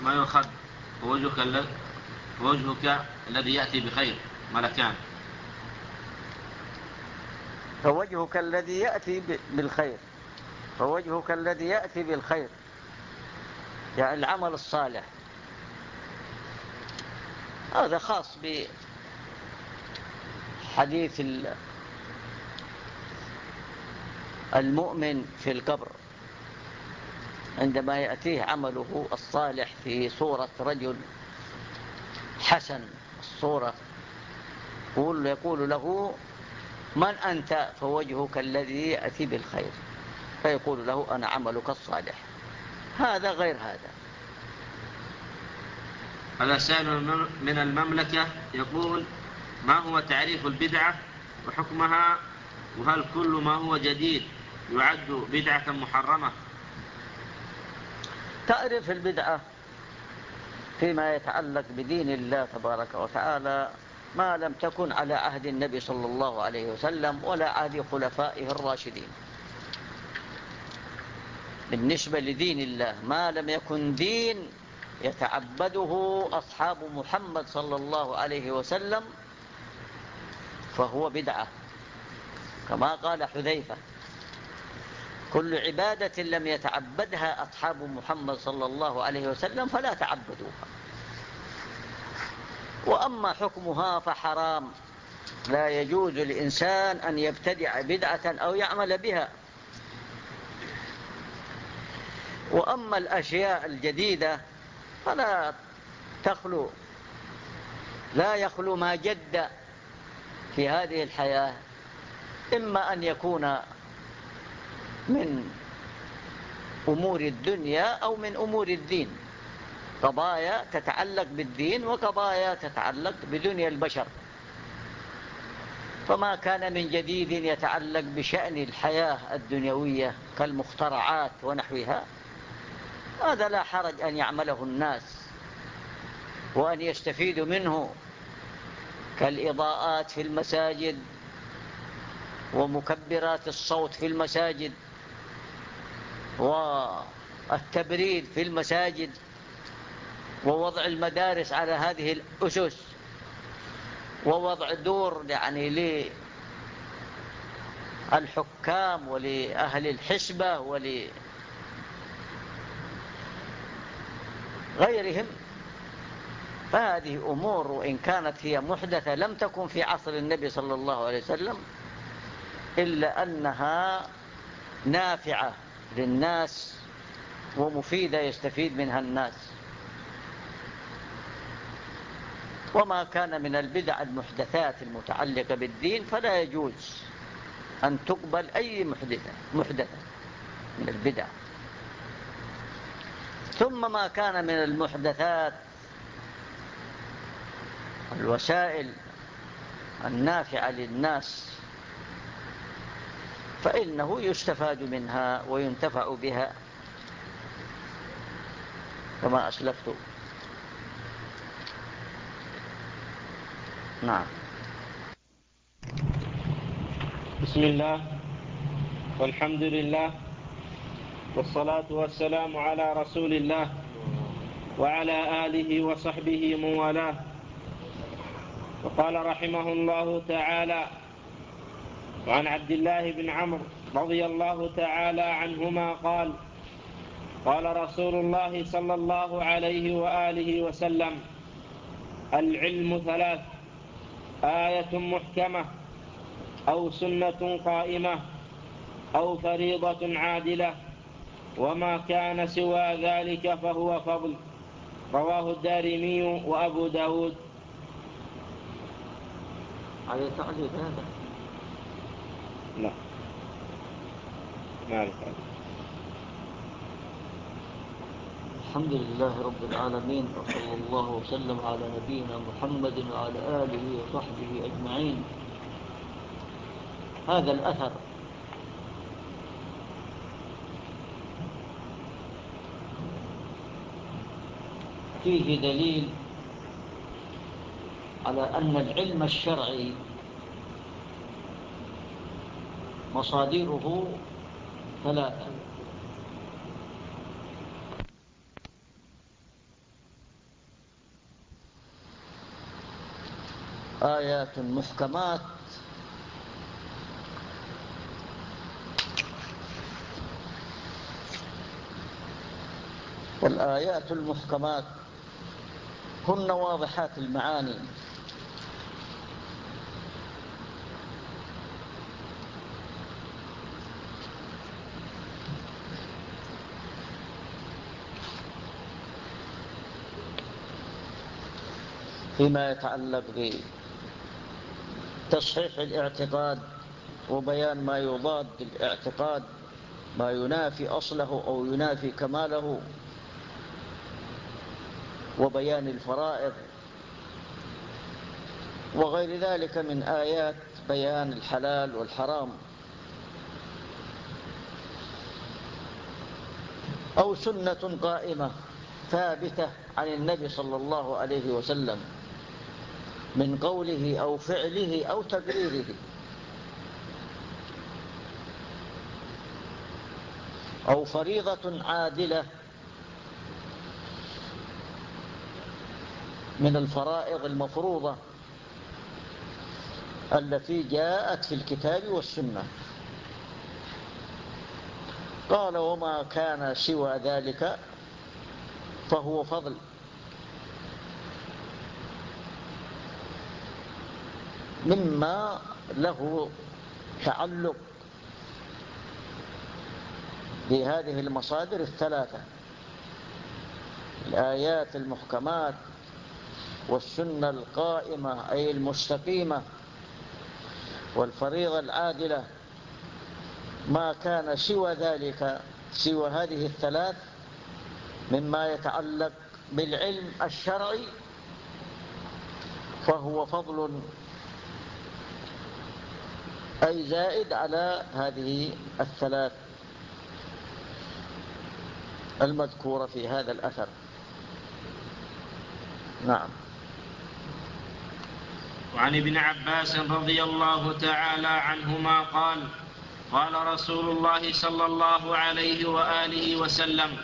ما يؤخذ وجهك, وجهك الذي يأتي بخير ملكان. فوجهك الذي يأتي بالخير. فوجهك الذي يأتي بالخير. يعني العمل الصالح. هذا خاص بحديث المؤمن في القبر. عندما يأتيه عمله الصالح في صورة رجل حسن الصورة يقول, له من أنت فوجهك الذي يأتي بالخير فيقول له أنا عملك الصالح. هذا غير هذا. هذا سائل من المملكة. يقول ما هو تعريف البدعة وحكمها؟ وهل كل ما هو جديد يعد بدعة محرمة؟ تعرف البدعة فيما يتعلق بدين الله تبارك وتعالى ما لم تكن على عهد النبي صلى الله عليه وسلم ولا عهد خلفائه الراشدين. بالنسبة لدين الله ما لم يكن دين يتعبده أصحاب محمد صلى الله عليه وسلم فهو بدعة. كما قال حذيفة كل عبادة لم يتعبدها أصحاب محمد صلى الله عليه وسلم فلا تعبدوها. وأما حكمها فحرام. لا يجوز لإنسان أن يبتدع بدعة أو يعمل بها. وأما الأشياء الجديدة فلا تخلو لا يخلو ما جد في هذه الحياة إما أن يكون من أمور الدنيا أو من أمور الدين. قضايا تتعلق بالدين وقضايا تتعلق بدنيا البشر. فما كان من جديد يتعلق بشأن الحياة الدنيوية كالمخترعات ونحوها هذا لا حرج أن يعمله الناس وأن يستفيدوا منه كالإضاءات في المساجد ومكبرات الصوت في المساجد والتبريد في المساجد. ووضع المدارس على هذه الأسس ووضع دور يعني للحكام ولأهل الحسبة ولغيرهم فهذه أمور وإن كانت هي محدثة لم تكن في عصر النبي صلى الله عليه وسلم إلا أنها نافعة للناس ومفيدة يستفيد منها الناس. وما كان من البدع المحدثات المتعلقة بالدين فلا يجوز أن تقبل أي محدثة, محدثة من البدع. ثم ما كان من المحدثات الوسائل النافعة للناس فإنه يستفاد منها وينتفع بها. كما أسلفت نعم. بسم الله والحمد لله والصلاة والسلام على رسول الله وعلى آله وصحبه من والاه. وقال رحمه الله تعالى وعن عبد الله بن عمرو رضي الله تعالى عنهما قال قال رسول الله صلى الله عليه وآله وسلم العلم ثلاث. آية محكمة أو سنة قائمة أو فريضة عادلة وما كان سوى ذلك فهو فضل. رواه الدارمي وأبو داود. على تعليق هذا. لا. ما الحمد لله رب العالمين وصلى الله وسلم على نبينا محمد وعلى آله وصحبه أجمعين. هذا الأثر. فيه دليل على أن العلم الشرعي مصادره ثلاثة. آيات محكمات. والآيات المحكمات هن واضحات المعاني. فيما يتعلق بتصحيح الاعتقاد وبيان ما يضاد الاعتقاد ما ينافي أصله أو ينافي كماله وبيان الفرائض. وغير ذلك من آيات بيان الحلال والحرام. أو سنة قائمة ثابتة عن النبي صلى الله عليه وسلم. من قوله أو فعله أو تقريره. أو فريضة عادلة من الفرائض المفروضة التي جاءت في الكتاب والسنة. قال وما كان سوى ذلك فهو فضل. مما له تعلق بهذه المصادر الثلاثة. الآيات المحكمات والسنة القائمة أي المستقيمة والفريضة العادلة. ما كان سوى ذلك سوى هذه الثلاث مما يتعلق بالعلم الشرعي فهو فضل أي زائد على هذه الثلاث المذكورة في هذا الأثر. نعم. وعن ابن عباس رضي الله تعالى عنهما قال قال رسول الله صلى الله عليه وآله وسلم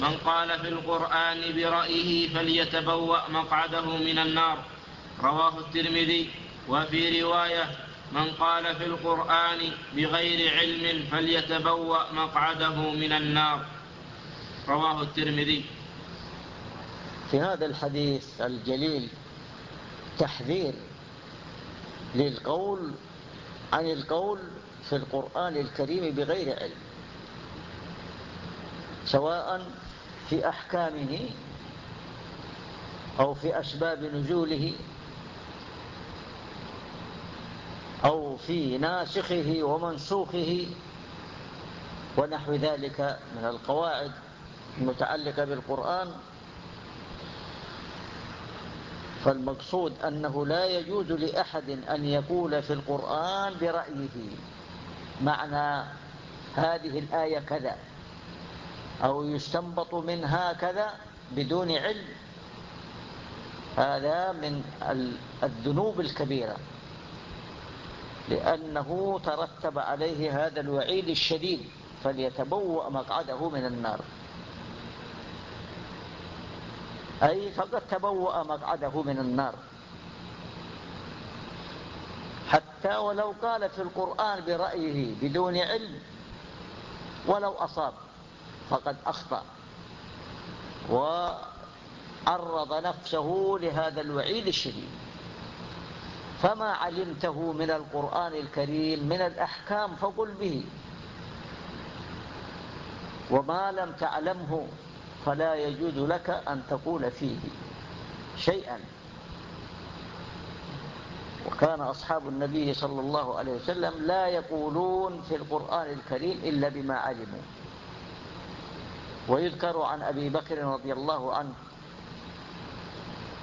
من قال في القرآن برأيه فليتبوأ مقعده من النار. رواه الترمذي وفي رواية من قال في القرآن بغير علم فليتبوأ مقعده من النار. رواه الترمذي. في هذا الحديث الجليل تحذير للقول عن القول في القرآن الكريم بغير علم سواء في أحكامه أو في أسباب نزوله أو في ناسخه ومنسوخه ونحو ذلك من القواعد المتعلقة بالقرآن. فالمقصود أنه لا يجوز لأحد أن يقول في القرآن برأيه معنى هذه الآية كذا أو يستنبط منها كذا بدون علم. هذا من الذنوب الكبيرة. لأنه ترتب عليه هذا الوعيد الشديد فليتبوأ مقعده من النار. أي فقد تبوأ مقعده من النار. حتى ولو قال في القرآن برأيه بدون علم ولو أصاب فقد أخطأ وعرض نفسه لهذا الوعيد الشديد. فما علمته من القرآن الكريم من الأحكام فقل به. وما لم تعلمه فلا يجوز لك أن تقول فيه شيئا. وكان أصحاب النبي صلى الله عليه وسلم لا يقولون في القرآن الكريم إلا بما علموا. ويذكر عن أبي بكر رضي الله عنه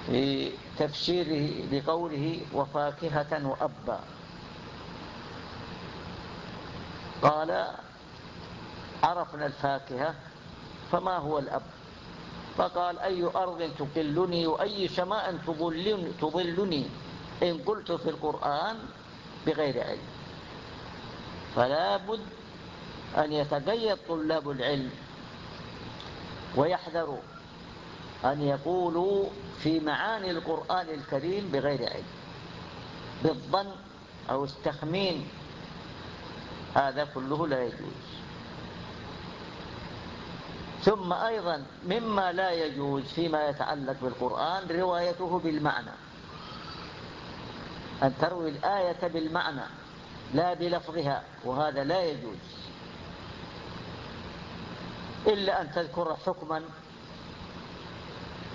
في تفسيره لقوله وفاكهة وأبا. قال عرفنا الفاكهة فما هو الأب؟ فقال أي أرض تقلني وأي سماء تظلني, إن قلت في القرآن بغير علم. فلا بد أن يتقيد طلاب العلم ويحذروا أن يقولوا في معاني القرآن الكريم بغير علم بالظن أو التخمين هذا كله لا يجوز. ثم أيضا مما لا يجوز فيما يتعلق بالقرآن روايته بالمعنى. أن تروي الآية بالمعنى لا بلفظها وهذا لا يجوز. إلا أن تذكر حكما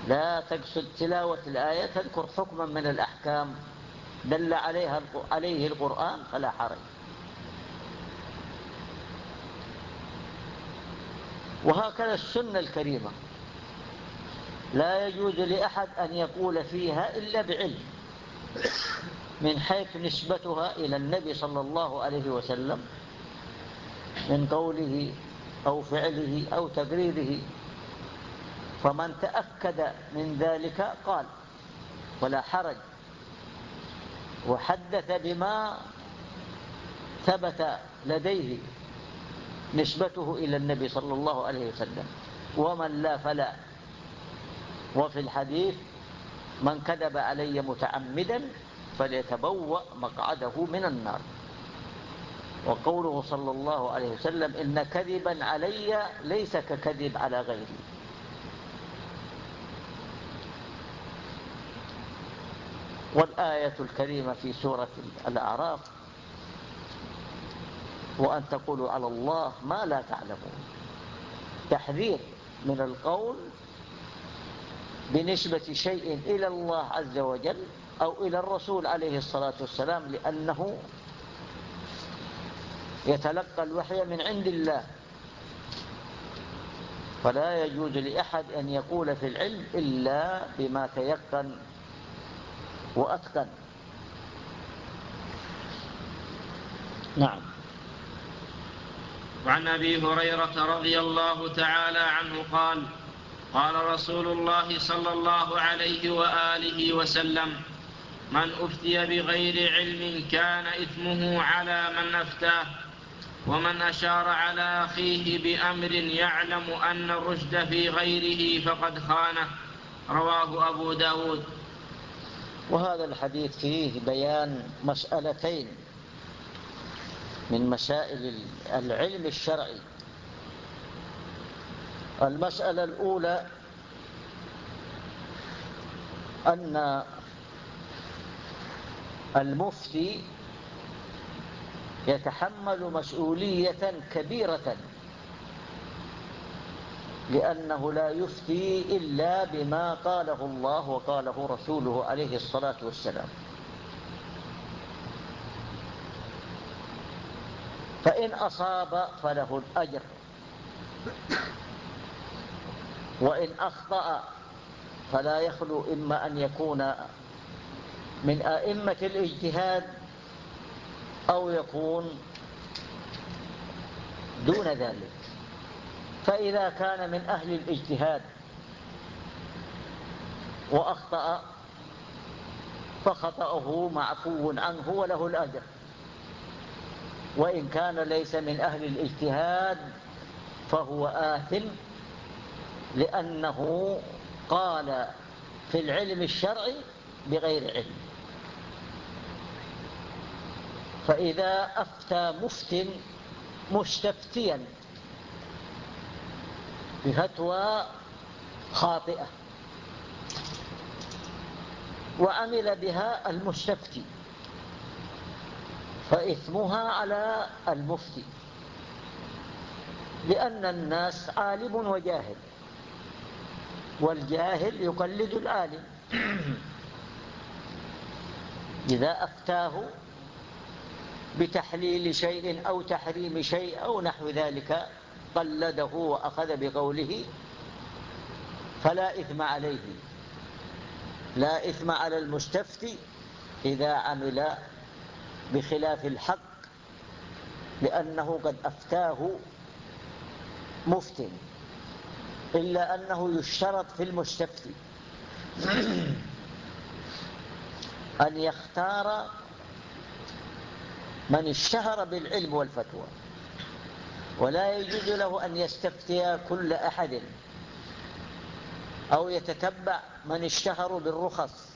لا تقصد تلاوة الآية تذكر حكما من الأحكام دل عليها عليه القرآن فلا حرج. وهكذا السنة الكريمة. لا يجوز لأحد أن يقول فيها إلا بعلم من حيث نسبتها إلى النبي صلى الله عليه وسلم من قوله أو فعله أو تقريره. فمن تأكد من ذلك قال ولا حرج. وحدث بما ثبت لديه نسبته إلى النبي صلى الله عليه وسلم. ومن لا فلا. وفي الحديث من كذب علي متعمدا فليتبوأ مقعده من النار. وقوله صلى الله عليه وسلم إن كذبا علي ليس ككذب على غيري. والآية الكريمة في سورة الأعراف وأن تقولوا على الله ما لا تعلمون. تحذير من القول بنسبة شيء إلى الله عز وجل أو إلى الرسول عليه الصلاة والسلام لأنه يتلقى الوحي من عند الله. فلا يجوز لأحد أن يقول في العلم إلا بما تيقن وأتقن. نعم. وعن أبي هريرة رضي الله تعالى عنه قال قال رسول الله صلى الله عليه وآله وسلم من أفتي بغير علم كان إثمه على من أفتاه ومن أشار على أخيه بأمر يعلم أن الرشد في غيره فقد خانه. رواه أبو داود. وهذا الحديث فيه بيان مسألتين من مسائل العلم الشرعي. المسألة الأولى أن المفتي يتحمل مسؤولية كبيرة. لأنه لا يفتي إلا بما قاله الله وقاله رسوله عليه الصلاة والسلام. فإن أصاب فله الأجر. وإن أخطأ فلا يخلو إما أن يكون من أئمة الاجتهاد أو يكون دون ذلك. فإذا كان من أهل الاجتهاد وأخطأ فخطأه معفو عنه وله الأجر. وإن كان ليس من أهل الاجتهاد فهو آثم لأنه قال في العلم الشرعي بغير علم. فإذا أفتى مفت مستفتيا بفتوى خاطئة. وعمل بها المستفتي. فإثمها على المفتي. لأن الناس عالم وجاهل. والجاهل يقلد العالم. إذا أفتاه بتحليل شيء أو تحريم شيء أو نحو ذلك قلده وأخذ بقوله فلا إثم عليه. لا إثم على المستفتي إذا عمل بخلاف الحق لأنه قد أفتاه مفتن إلا أنه يشترط في المستفتي أن يختار من اشتهر بالعلم والفتوى. ولا يجوز له أن يستفتي كل أحد أو يتتبع من اشتهروا بالرخص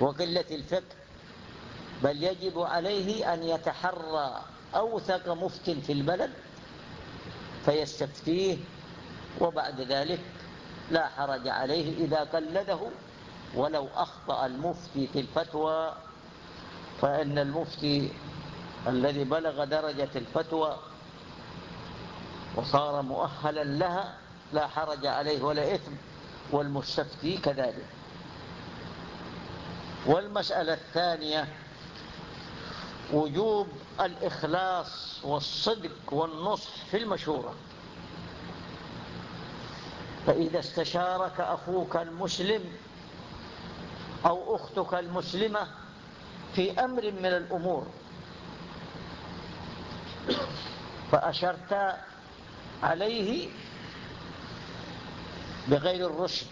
وقلة الفقه بل يجب عليه أن يتحرى أوثق مفت في البلد فيستفتيه وبعد ذلك لا حرج عليه إذا قلده ولو أخطأ المفتي في الفتوى. فإن المفتي الذي بلغ درجة الفتوى وصار مؤهلا لها لا حرج عليه ولا إثم والمستفتي كذلك. والمسألة الثانية وجوب الإخلاص والصدق والنصح في المشورة. فإذا استشارك أخوك المسلم أو أختك المسلمة في أمر من الأمور فأشرت عليه بغير الرشد.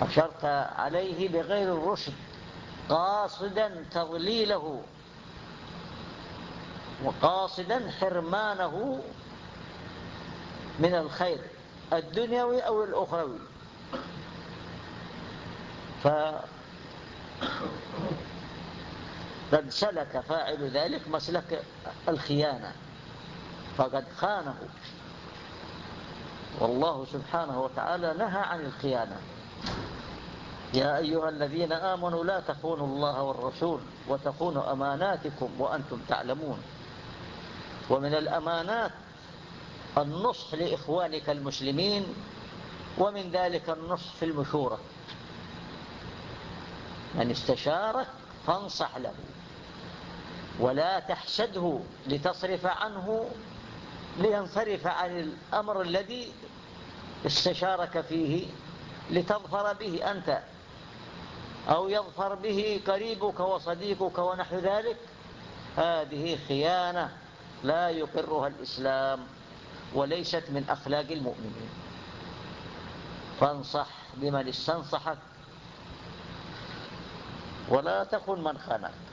أشرت عليه بغير الرشد قاصدا تضليله وقاصدا حرمانه من الخير الدنيوي أو الأخروي. فقد سلك فاعل ذلك مسلك الخيانة فقد خانه. والله سبحانه وتعالى نهى عن الخيانة. يا أيها الذين آمنوا لا تخونوا الله والرسول وتخونوا أماناتكم وأنتم تعلمون. ومن الأمانات النصح لإخوانك المسلمين ومن ذلك النصح في المشورة. من استشارك فانصح له. ولا تحسده لتصرف عنه لينصرف عن الأمر الذي استشارك فيه لتظفر به أنت أو يظفر به قريبك وصديقك ونحو ذلك. هذه خيانة لا يقرها الإسلام وليست من أخلاق المؤمنين. فانصح بمن استنصحك ولا تخن من خانك.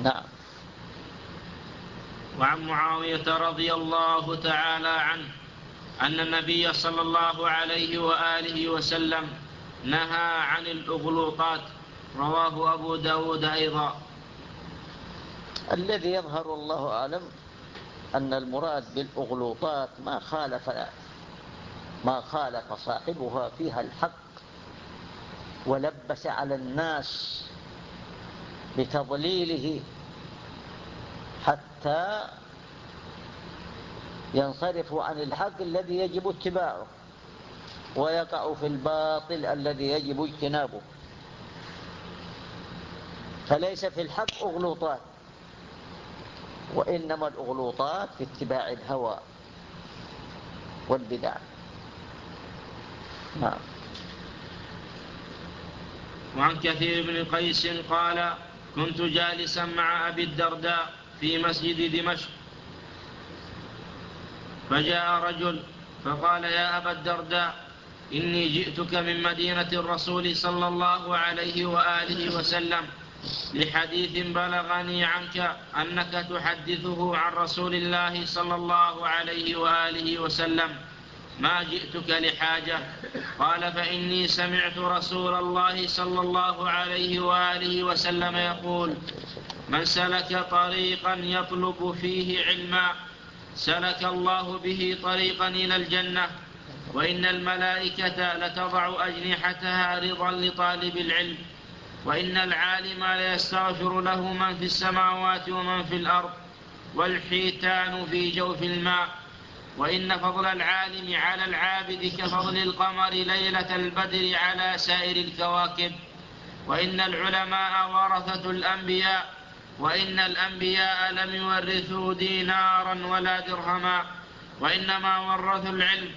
نعم. وعن معاوية رضي الله تعالى عنه أن النبي صلى الله عليه وآله وسلم نهى عن الأغلوطات رواه أبو داود أيضا. الذي يظهر الله أعلم أن المراد بالأغلوطات ما خالف ما خالف صاحبها فيها الحق ولبس على الناس بتضليله حتى ينصرفوا عن الحق الذي يجب اتباعه ويقع في الباطل الذي يجب اجتنابه. فليس في الحق أغلوطات وإنما الأغلوطات في اتباع الهوى والبدع. نعم. وعن كثير بن قيس قال كنت جالسا مع أبي الدرداء في مسجد دمشق. فجاء رجل فقال يا أبا الدرداء إني جئتك من مدينة الرسول صلى الله عليه وآله وسلم لحديث بلغني عنك أنك تحدثه عن رسول الله صلى الله عليه وآله وسلم ما جئتك لحاجة؟ قال فإني سمعت رسول الله صلى الله عليه وآله وسلم يقول من سلك طريقا يطلب فيه علما سلك الله به طريقا إلى الجنة. وإن الملائكة لتضع أجنحتها رضا لطالب العلم. وإن العالم ليستغفر له من في السماوات ومن في الأرض. والحيتان في جوف الماء. وإن فضل العالم على العابد كفضل القمر ليلة البدر على سائر الكواكب. وإن العلماء ورثة الأنبياء وإن الأنبياء لم يورثوا دينارا ولا درهما. وإنما ورثوا العلم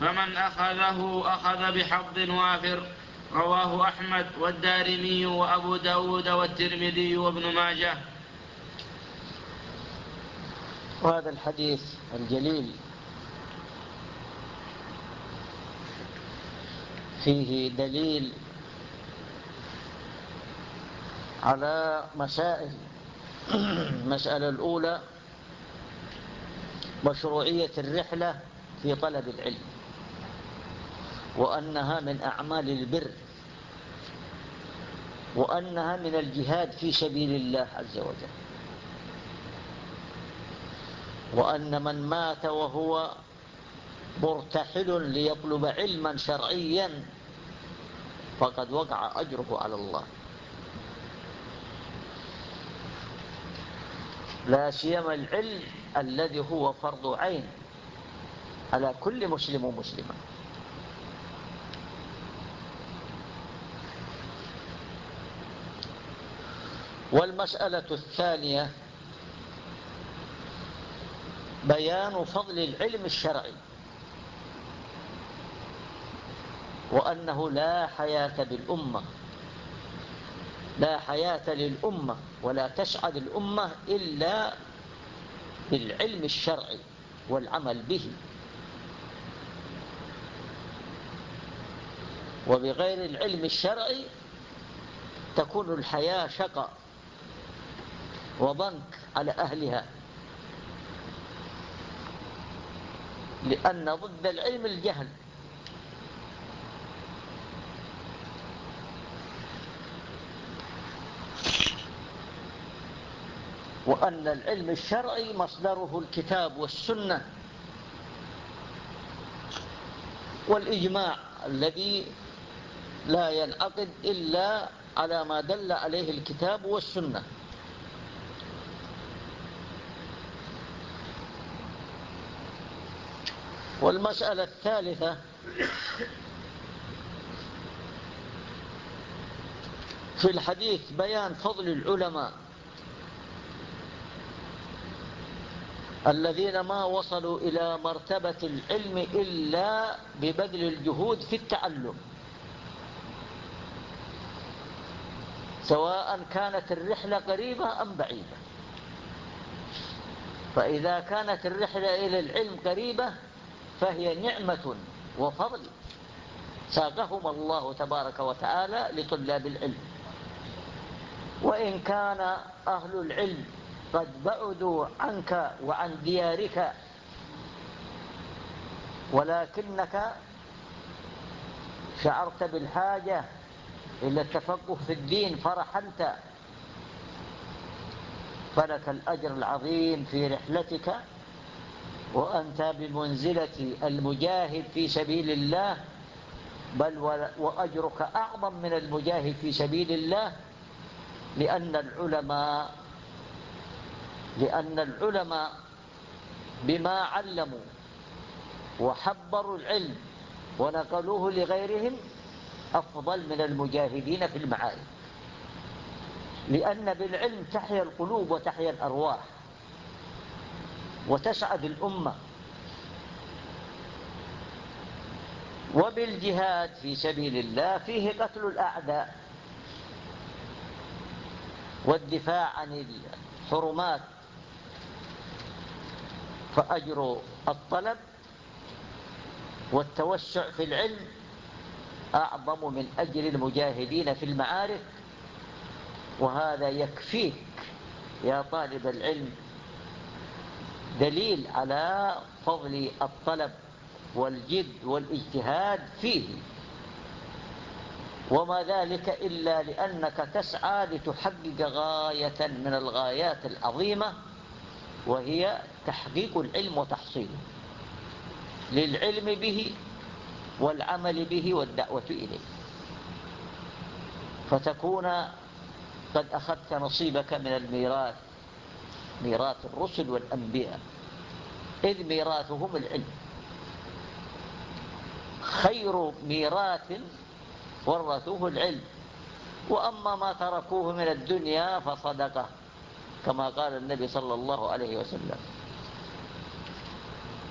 فمن أخذه أخذ بحظ وافر. رواه أحمد والدارمي وأبو داود والترمذي وابن ماجه. وهذا الحديث الجليل. فيه دليل على مسائل المسألة الأولى مشروعية الرحلة في طلب العلم وأنها من أعمال البر وأنها من الجهاد في سبيل الله عز وجل. وأن من مات وهو مرتحل ليطلب علما شرعيا فقد وقع أجره على الله. لا سيما العلم الذي هو فرض عين. على كل مسلم ومسلمة. والمسألة الثانية بيان فضل العلم الشرعي. وأنه لا حياة بالأمة. لا حياة للأمة ولا تسعد الأمة إلا بالعلم الشرعي والعمل به. وبغير العلم الشرعي تكون الحياة شقى وضنك على أهلها. لأن ضد العلم الجهل. وأن العلم الشرعي مصدره الكتاب والسنة والإجماع الذي لا ينعقد إلا على ما دل عليه الكتاب والسنة. والمسألة الثالثة في الحديث بيان فضل العلماء. الذين ما وصلوا إلى مرتبة العلم إلا ببذل الجهود في التعلم سواء كانت الرحلة قريبة أم بعيدة. فإذا كانت الرحلة إلى العلم قريبة فهي نعمة وفضل ساقهم الله تبارك وتعالى لطلاب العلم. وإن كان أهل العلم قد بعدوا عنك وعن ديارك ولكنك شعرت بالحاجة إلى التفقه في الدين فرحلت فلك الأجر العظيم في رحلتك وأنت بمنزلة المجاهد في سبيل الله بل وأجرك أعظم من المجاهد في سبيل الله لأن العلماء لأن العلماء بما علموا وحبروا العلم ونقلوه لغيرهم أفضل من المجاهدين في المعارك. لأن بالعلم تحيا القلوب وتحيا الأرواح وتسعد الأمة وبالجهاد في سبيل الله فيه قتل الأعداء. والدفاع عن الحرمات فأجر الطلب والتوسع في العلم أعظم من أجر المجاهدين في المعارك وهذا يكفيك يا طالب العلم دليل على فضل الطلب والجد والاجتهاد فيه. وما ذلك إلا لأنك تسعى لتحقق غاية من الغايات العظيمة وهي تحقيق العلم وتحصيله للعلم به والعمل به والدعوة إليه. فتكون قد أخذت نصيبك من الميراث ميراث الرسل والأنبياء. إذ ميراثهم العلم. خير ميراث ورثوه العلم. وأما ما تركوه من الدنيا فصدقة. كما قال النبي صلى الله عليه وسلم.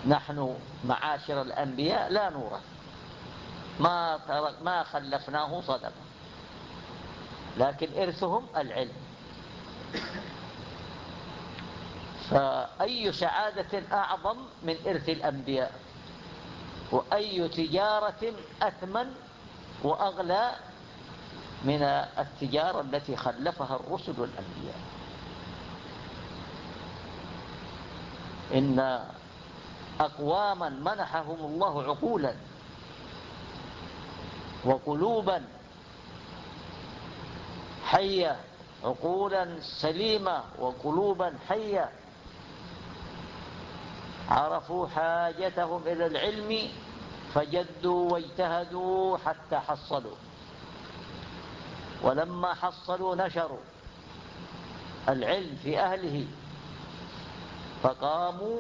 نحن معاشر الأنبياء لا نورث. ما, ما خلفناه صدقة. لكن إرثهم العلم. فأي سعادة أعظم من إرث الأنبياء؟ وأي تجارة أثمن وأغلى من التجارة التي خلفها الرسل والأنبياء إن أقواما منحهم الله عقولا وقلوبا حية عقولا سليمة وقلوبا حية. عرفوا حاجتهم إلى العلم فجدوا واجتهدوا حتى حصلوا. ولما حصلوا نشروا العلم في أهله. فقاموا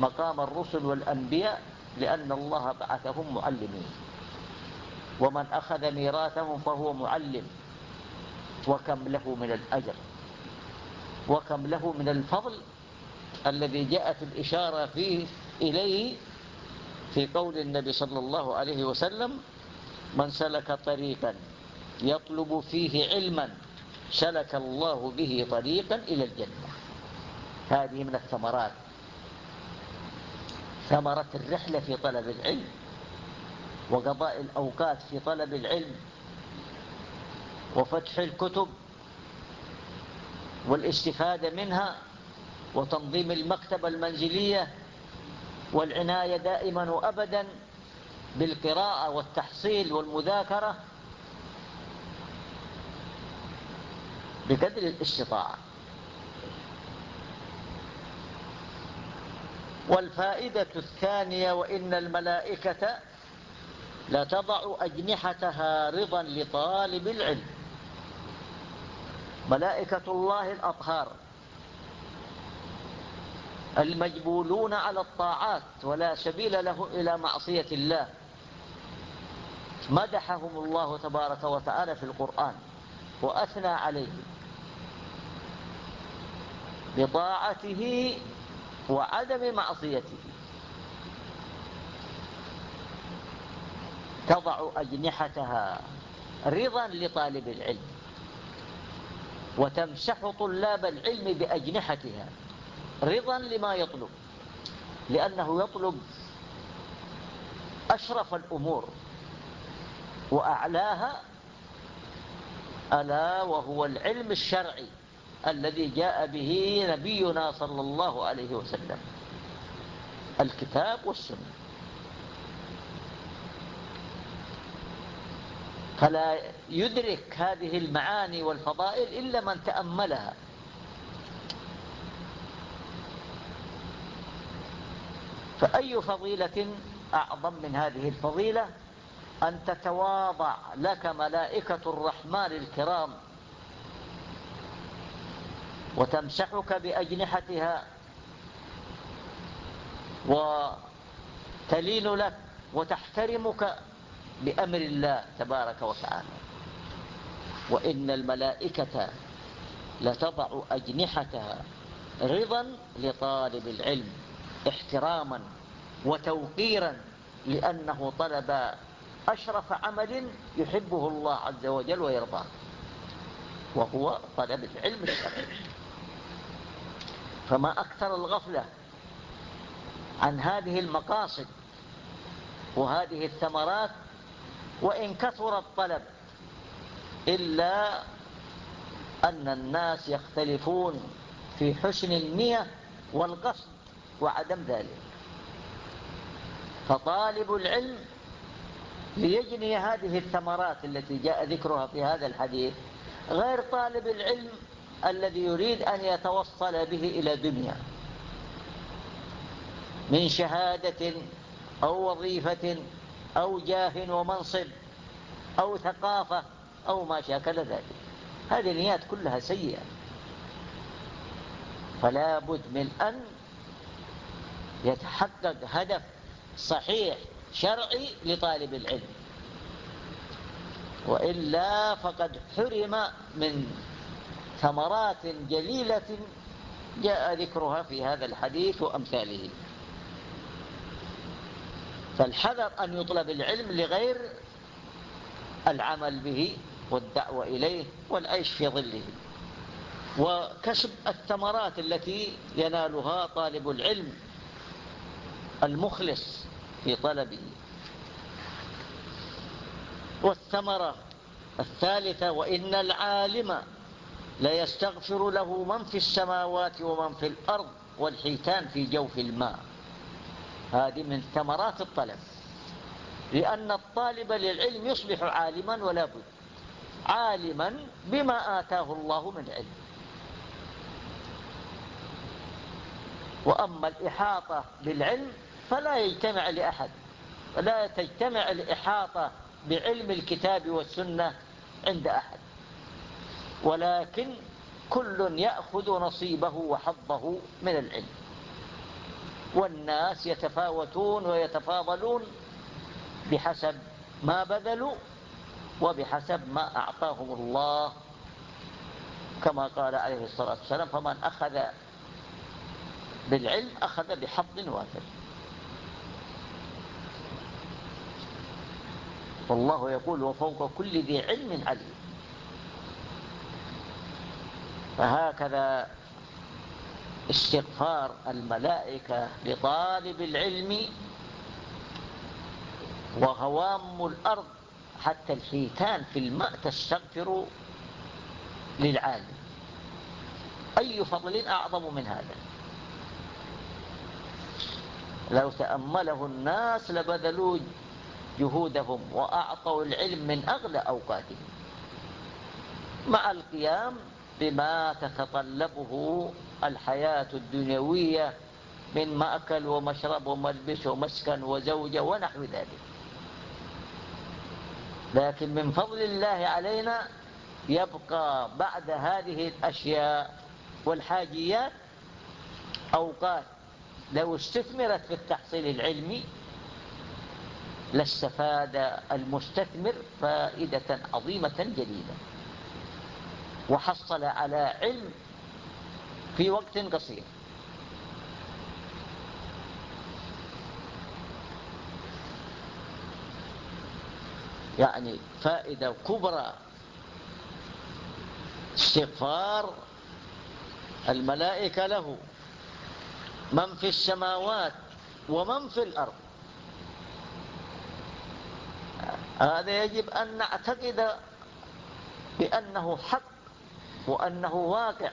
مقام الرسل والأنبياء لأن الله بعثهم معلمين. ومن أخذ ميراثهم فهو معلم. وكم له من الأجر؟ وكم له من الفضل الذي جاءت الإشارة فيه إليه في قول النبي صلى الله عليه وسلم من سلك طريقا يطلب فيه علما سلك الله به طريقا إلى الجنة. هذه من الثمرات. ثمرة الرحلة في طلب العلم وقضاء الأوقات في طلب العلم وفتح الكتب والاستفادة منها وتنظيم المكتبة المنزلية والعناية دائما وأبدا بالقراءة والتحصيل والمذاكرة بقدر الاستطاعة. والفائدة الثانية وإن الملائكة لتضع أجنحتها رضا لطالب العلم. ملائكة الله الأطهار المجبولون على الطاعات ولا سبيل له إلى معصية الله. مدحهم الله تبارك وتعالى في القرآن وأثنى عليهم بطاعته وعدم معصيته. تضع أجنحتها رضا لطالب العلم. وتمسح طلاب العلم بأجنحتها رضا لما يطلب. لأنه يطلب أشرف الأمور. وأعلاها ألا وهو العلم الشرعي. الذي جاء به نبينا صلى الله عليه وسلم. الكتاب والسنة. فلا يدرك هذه المعاني والفضائل إلا من تأملها. فأي فضيلة أعظم من هذه الفضيلة؟ أن تتواضع لك ملائكة الرحمن الكرام وتمسحك بأجنحتها وتلين لك وتحترمك بأمر الله تبارك وتعالى. وإن الملائكة لتضع أجنحتها رضا لطالب العلم احتراما وتوقيرا لأنه طلب أشرف عمل يحبه الله عز وجل ويرضاه وهو طلب العلم الشرعي. فما أكثر الغفلة عن هذه المقاصد وهذه الثمرات وإن كثر الطلب إلا أن الناس يختلفون في حسن النية والقصد وعدم ذلك. فطالب العلم ليجني هذه الثمرات التي جاء ذكرها في هذا الحديث غير طالب العلم الذي يريد أن يتوصل به إلى دنيا من شهادة أو وظيفة أو جاه ومنصب أو ثقافة أو ما شاكل ذلك. هذه النيات كلها سيئة. فلا بد من أن يتحقق هدف صحيح شرعي لطالب العلم. وإلا فقد حرم من ثمرات جليلة جاء ذكرها في هذا الحديث وأمثاله. فالحذر أن يطلب العلم لغير العمل به والدعوة إليه والعيش في ظله. وكسب الثمرات التي ينالها طالب العلم المخلص في طلبه. والثمرة الثالثة وإن العالم لا يستغفر له من في السماوات ومن في الأرض والحيتان في جوف الماء. هذه من ثمرات الطلب. لأن الطالب للعلم يصبح عالما ولا بد. عالما بما آتاه الله من علم. وأما الإحاطة بالعلم فلا يجتمع لأحد. ولا تجتمع الإحاطة بعلم الكتاب والسنة عند أحد. ولكن كل يأخذ نصيبه وحظه من العلم. والناس يتفاوتون ويتفاضلون بحسب ما بذلوا وبحسب ما أعطاهم الله. كما قال عليه الصلاة والسلام فمن أخذ بالعلم أخذ بحظ وافر والله يقول وفوق كل ذي علم عليم. فهكذا استغفار الملائكة لطالب العلم وهوام الأرض حتى الحيتان في الماء تستغفر للعالم. أي فضل أعظم من هذا؟ لو تأمله الناس لبذلوا جهودهم وأعطوا العلم من أغلى أوقاتهم. مع القيام بما تتطلبه الحياة الدنيوية من مأكل ومشرب وملبس ومسكن وزوجة ونحو ذلك. لكن من فضل الله علينا يبقى بعد هذه الأشياء والحاجيات أوقات لو استثمرت في التحصيل العلمي لاستفاد المستثمر فائدة عظيمة جديدة. وحصل على علم في وقت قصير. يعني فائدة كبرى استغفار الملائكة له. من في السماوات ومن في الأرض. هذا يجب أن نعتقد بأنه حق وأنه واقع.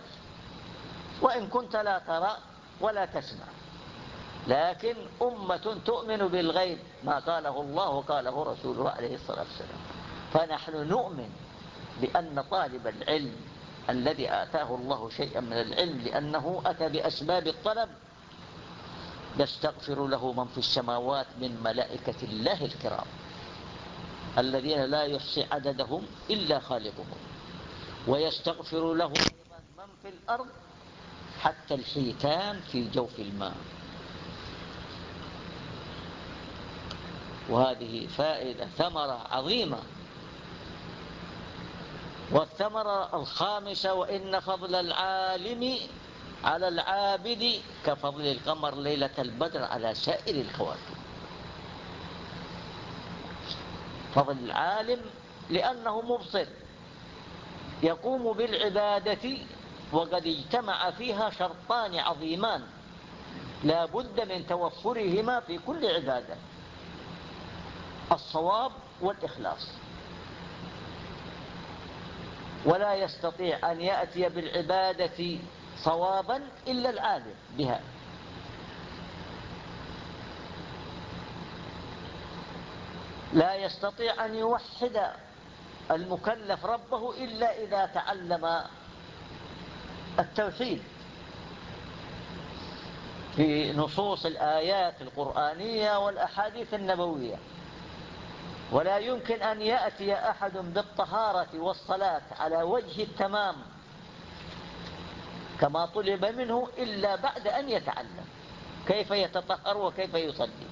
وإن كنت لا ترى ولا تسمع. لكن أمة تؤمن بالغيب. ما قاله الله وقاله رسوله عليه الصلاة والسلام. فنحن نؤمن بأن طالب العلم الذي آتاه الله شيئا من العلم لأنه أتى بأسباب الطلب. يستغفر له من في السماوات من ملائكة الله الكرام. الذين لا يحصي عددهم إلا خالقهم. ويستغفر له من في الأرض حتى الحيتان في جوف الماء. وهذه فائدة ثمرة عظيمة. والثمرة الخامسة وإن فضل العالم على العابد كفضل القمر ليلة البدر على سائر الكواكب فضل العالم لأنه مبصر. يقوم بالعبادة وقد اجتمع فيها شرطان عظيمان. لا بد من توفرهما في كل عبادة. الصواب والإخلاص. ولا يستطيع أن يأتي بالعبادة صوابا إلا العالم بها. لا يستطيع أن يوحد المكلف ربه إلا إذا تعلم التوحيد. في نصوص الآيات القرآنية والأحاديث النبوية. ولا يمكن أن يأتي أحد بالطهارة والصلاة على وجه التمام كما طلب منه إلا بعد أن يتعلم. كيف يتطهر وكيف يصلي.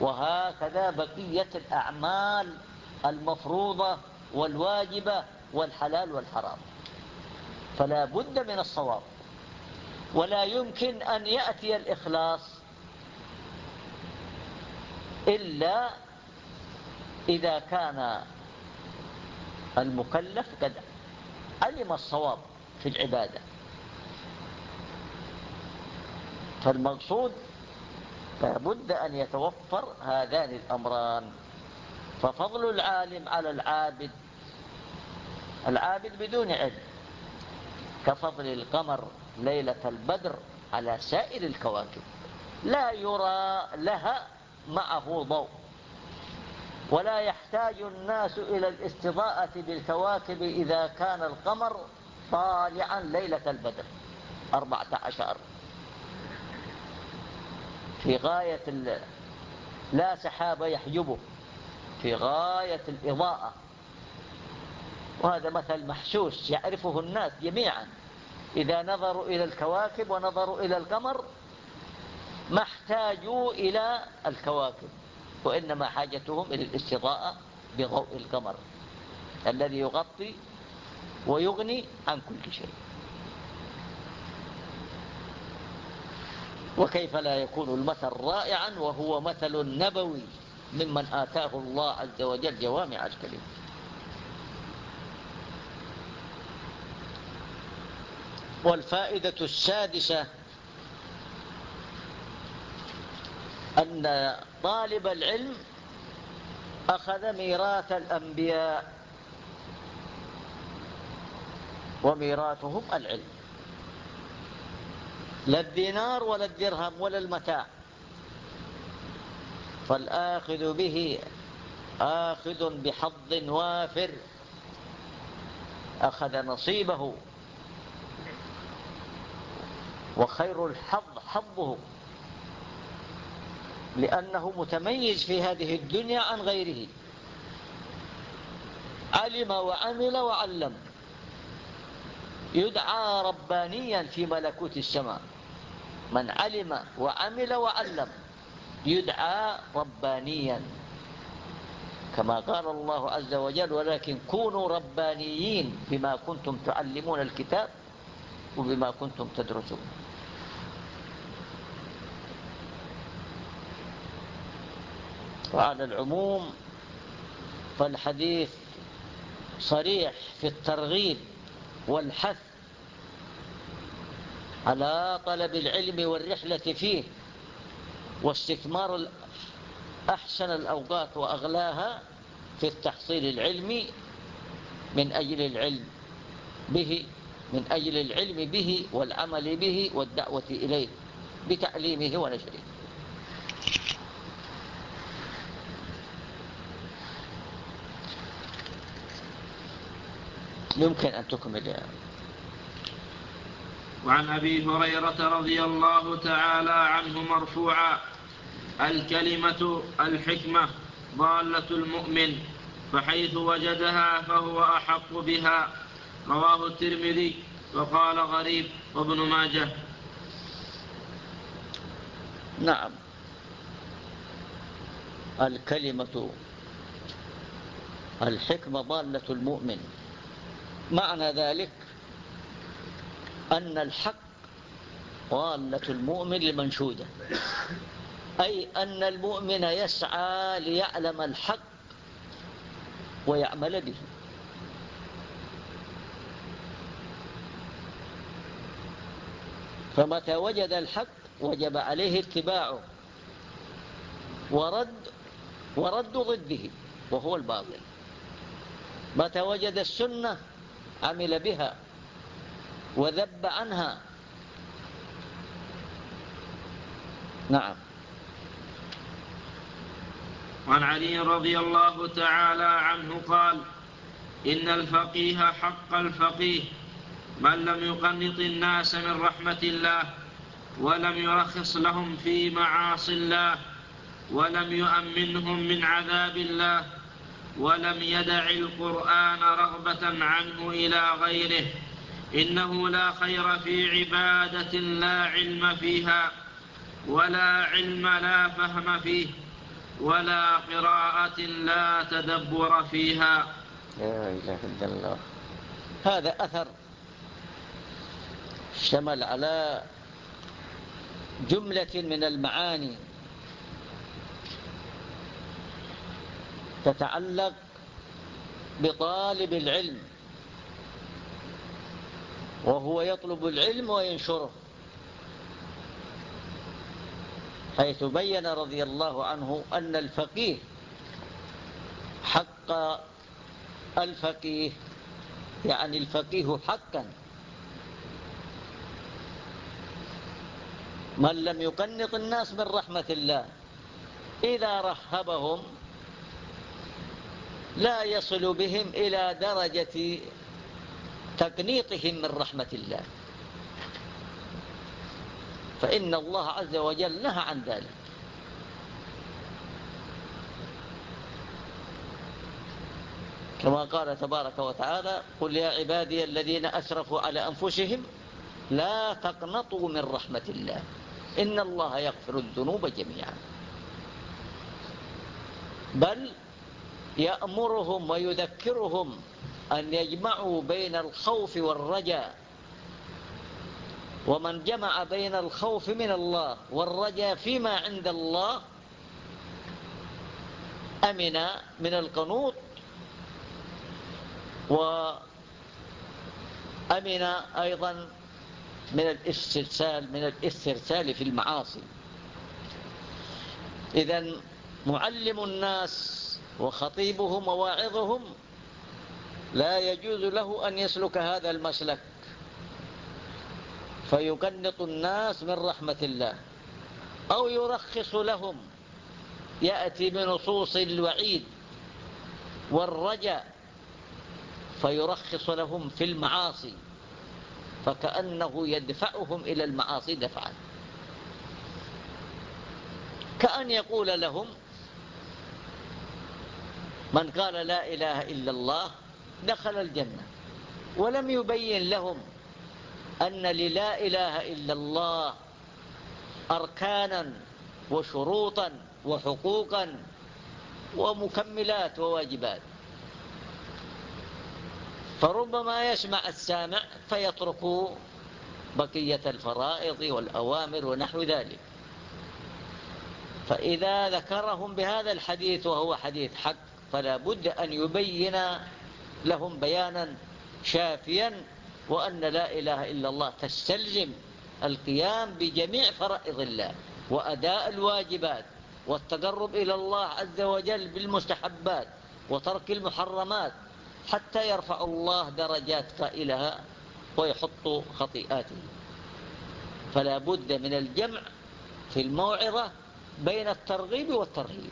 وهكذا بقية الأعمال المفروضة والواجبة والحلال والحرام. فلا بد من الصواب. ولا يمكن أن يأتي الإخلاص إلا إذا كان المكلف قد علم الصواب في العبادة. فالمقصود لابد أن يتوفر هذان الأمران. ففضل العالم على العابد. العابد بدون علم. كفضل القمر ليلة البدر على سائر الكواكب. لا يرى لها معه ضوء. ولا يحتاج الناس إلى الاستضاءة بالكواكب إذا كان القمر طالعا ليلة البدر. أربعة عشر. في غاية لا سحاب يحجبه. في غاية الإضاءة. وهذا مثل محسوس يعرفه الناس جميعا. إذا نظروا إلى الكواكب ونظروا إلى القمر ما احتاجوا إلى الكواكب وإنما حاجتهم إلى الاستضاءة بضوء القمر الذي يغطي ويغني عن كل شيء. وكيف لا يكون المثل رائعا وهو مثل نبوي؟ ممن آتاه الله عز وجل جوامع الكلم والفائدة السادسة أن طالب العلم أخذ ميراث الأنبياء وميراثهم العلم. لا الدينار ولا الدرهم ولا المتاع. فالآخذ به آخذ بحظ وافر. أخذ نصيبه وخير الحظ حظه. لأنه متميز في هذه الدنيا عن غيره. علم وعمل وعلم. يدعى ربانيا في ملكوت السماء. من علم وعمل وعلم. يدعى ربانيا. كما قال الله عز وجل ولكن كونوا ربانيين بما كنتم تعلمون الكتاب وبما كنتم تدرسون. وعلى العموم فالحديث صريح في الترغيب والحث على طلب العلم والرحلة فيه. واستثمار أحسن الأوقات وأغلاها في التحصيل العلمي من أجل العلم به من أجل العلم به والعمل به والدعوة إليه بتعليمه ونشره يمكن أن تكمل يعني. وعن أبي هريرة رضي الله تعالى عنه مرفوعا الكلمة الحكمة ضالة المؤمن فحيث وجدها فهو أحق بها. رواه الترمذي وقال غريب وابن ماجه. نعم. الكلمة الحكمة ضالة المؤمن. معنى ذلك أن الحق ضالة المؤمن لمنشوده أي أن المؤمن يسعى ليعلم الحق ويعمل به. فمتى وجد الحق وجب عليه اتباعه ورد ورد ضده وهو الباطل. متى وجد السنة عمل بها وذب عنها. نعم. وعن علي رضي الله تعالى عنه قال إن الفقيه حق الفقيه من لم يقنط الناس من رحمة الله ولم يرخص لهم في معاصي الله ولم يؤمنهم من عذاب الله ولم يدع القرآن رغبة عنه إلى غيره إنه لا خير في عبادة لا علم فيها ولا علم لا فهم فيه. ولا قراءة لا تدبر فيها. لا إله إلا الله. هذا أثر اشتمل على جملة من المعاني تتعلق بطالب العلم وهو يطلب العلم وينشره. حيث بين رضي الله عنه أن الفقيه حق الفقيه يعني الفقيه حقا. من لم يقنط الناس من رحمة الله إذا رهبهم لا يصل بهم إلى درجة تقنيطهم من رحمة الله. فإن الله عز وجل نهى عن ذلك. كما قال تبارك وتعالى قل يا عبادي الذين أسرفوا على أنفسهم لا تقنطوا من رحمة الله. إن الله يغفر الذنوب جميعا. بل يأمرهم ويذكرهم أن يجمعوا بين الخوف والرجاء. ومن جمع بين الخوف من الله والرجاء فيما عند الله أمن من القنوط وأمن أيضا من الاسترسال من الاسترسال في المعاصي. إذا معلم الناس وخطيبهم وواعظهم لا يجوز له أن يسلك هذا المسلك. فيقنط الناس من رحمة الله أو يرخص لهم. يأتي بنصوص الوعيد والرجاء فيرخص لهم في المعاصي فكأنه يدفعهم إلى المعاصي دفعا. كأن يقول لهم من قال لا إله إلا الله دخل الجنة ولم يبين لهم أن للا إله إلا الله أركانا وشروطا وحقوقا ومكملات وواجبات. فربما يسمع السامع فيترك بقية الفرائض والأوامر ونحو ذلك. فإذا ذكرهم بهذا الحديث وهو حديث حق فلا بد أن يبين لهم بيانا شافيا وأن لا إله إلا الله تستلزم القيام بجميع فرائض الله وأداء الواجبات والتقرب إلى الله عز وجل بالمستحبات وترك المحرمات حتى يرفع الله درجات قائلها ويحط خطيئاته. فلا بد من الجمع في الموعظة بين الترغيب والترهيب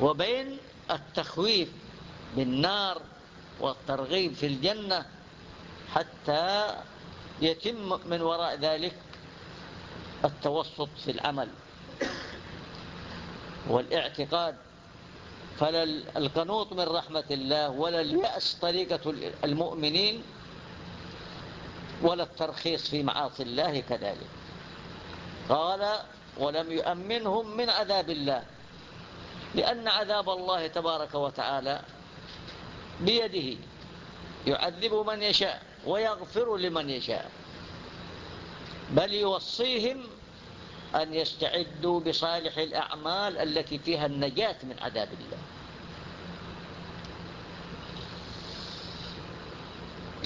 وبين التخويف بالنار والترغيب في الجنة حتى يتم من وراء ذلك التوسط في العمل والاعتقاد. فلا القنوط من رحمة الله ولا اليأس طريقة المؤمنين ولا الترخيص في معاصي الله كذلك. قال ولم يؤمنهم من عذاب الله لأن عذاب الله تبارك وتعالى بيده. يعذب من يشاء ويغفر لمن يشاء. بل يوصيهم أن يستعدوا بصالح الأعمال التي فيها النجاة من عذاب الله.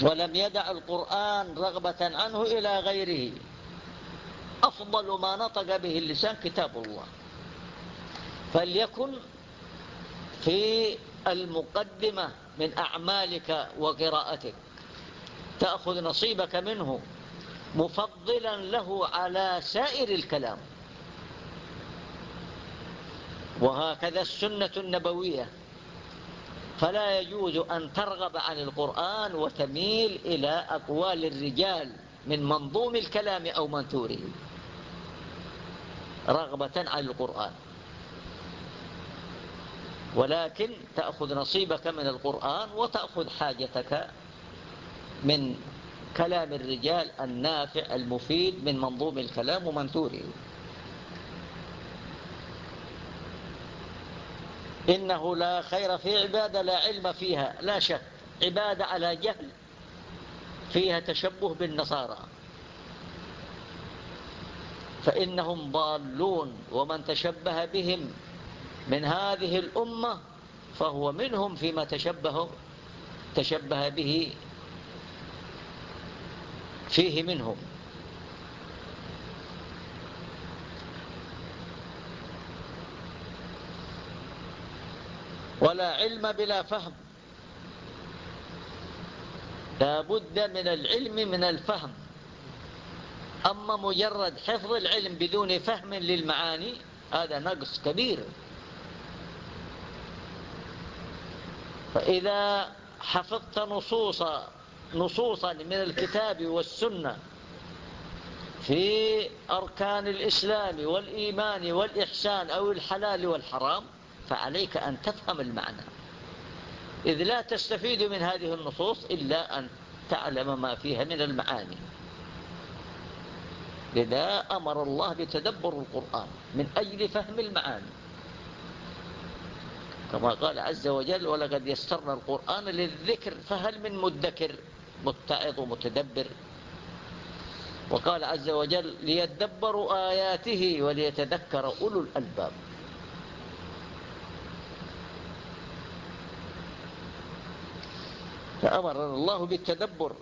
ولم يدع القرآن رغبة عنه إلى غيره. أفضل ما نطق به اللسان كتاب الله. فليكن في المقدمة من أعمالك وقراءتك. تأخذ نصيبك منه مفضلا له على سائر الكلام. وهكذا السنة النبوية. فلا يجوز أن ترغب عن القرآن وتميل إلى أقوال الرجال من منظوم الكلام أو منثوره. رغبة عن القرآن. ولكن تأخذ نصيبك من القرآن وتأخذ حاجتك من كلام الرجال النافع المفيد من منظوم الكلام ومنثوره. إنه لا خير في عبادة لا علم فيها لا شك. عبادة على جهل فيها تشبه بالنصارى. فإنهم ضالون ومن تشبه بهم من هذه الأمة فهو منهم فيما تشبه تشبه به فيه منهم. ولا علم بلا فهم. لا بد من العلم من الفهم. أما مجرد حفظ العلم بدون فهم للمعاني هذا نقص كبير. فإذا حفظت نصوصا نصوصا من الكتاب والسنة في أركان الإسلام والإيمان والإحسان أو الحلال والحرام فعليك أن تفهم المعنى. إذ لا تستفيد من هذه النصوص إلا أن تعلم ما فيها من المعاني. لذا أمر الله بتدبر القرآن من أجل فهم المعاني. كما قال عز وجل ولقد يسرنا القرآن للذكر فهل من مدكر متعظ ومتدبر وقال عز وجل ليدبروا آياته وليتذكر أولو الألباب. فأمر الله بالتدبر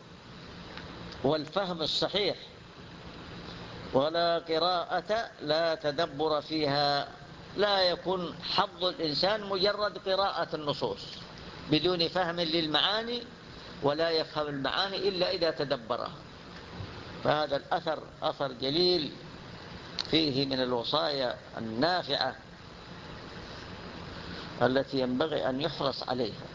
والفهم الصحيح ولا قراءة لا تدبر فيها. لا يكون حظ الإنسان مجرد قراءة النصوص بدون فهم للمعاني ولا يفهم المعاني إلا إذا تدبرها فهذا الأثر أثر جليل فيه من الوصايا النافعة التي ينبغي أن يحرص عليها.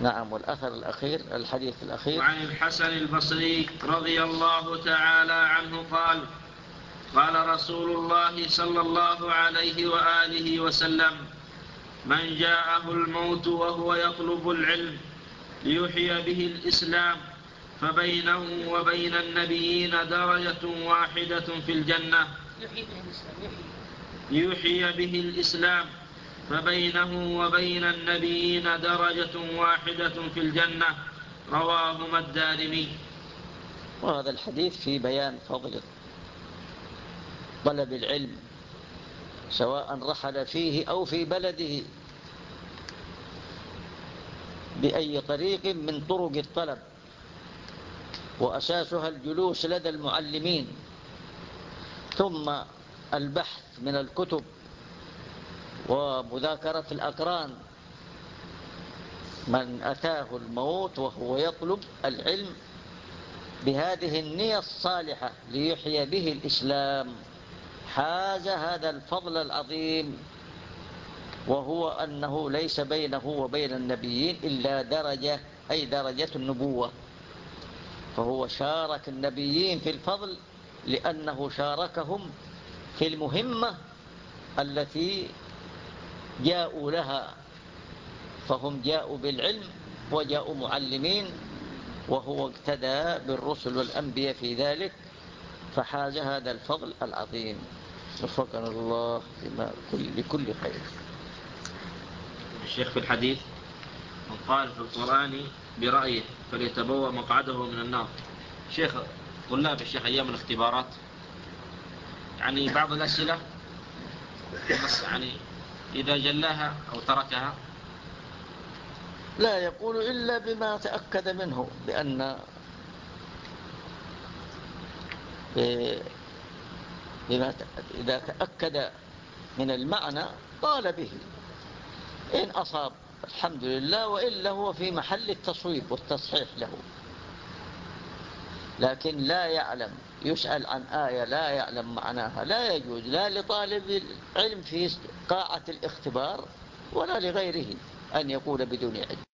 نعم والأثر الأخير الحديث الأخير. وعن الحسن البصري رضي الله تعالى عنه قال قال رسول الله صلى الله عليه وآله وسلم من جاءه الموت وهو يطلب العلم ليحيي به الإسلام فبينه وبين النبيين درجة واحدة في الجنة. يحيي به الإسلام فبينه وبين النبيين درجة واحدة في الجنة. رواهما الدارمي وهذا الحديث في بيان فضل طلب العلم سواء رحل فيه أو في بلده. بأي طريق من طرق الطلب. وأساسها الجلوس لدى المعلمين. ثم البحث من الكتب ومذاكرة الأقران. من أتاه الموت وهو يطلب العلم بهذه النية الصالحة ليحيي به الإسلام. حاز هذا الفضل العظيم وهو أنه ليس بينه وبين النبيين إلا درجة أي درجة النبوة. فهو شارك النبيين في الفضل لأنه شاركهم في المهمة التي جاءوا لها. فهم جاءوا بالعلم وجاءوا معلمين وهو اقتدى بالرسل والأنبياء في ذلك فحاز هذا الفضل العظيم. وفقنا الله لكل خير. الشيخ في الحديث من قال في القرآن برأيه فليتبوأ مقعده من النار. شيخ طلاب الشيخ أيام الاختبارات. يعني بعض الأسئلة يعني إذا جلاها أو تركها. لا يقول إلا بما تأكد منه بأن إذا تأكد من المعنى قال به. إن أصاب الحمد لله وإلا هو في محل التصويب والتصحيح له. لكن لا يعلم يسأل عن آية لا يعلم معناها لا يجوز لا لطالب العلم في قاعة الاختبار ولا لغيره أن يقول بدون علم.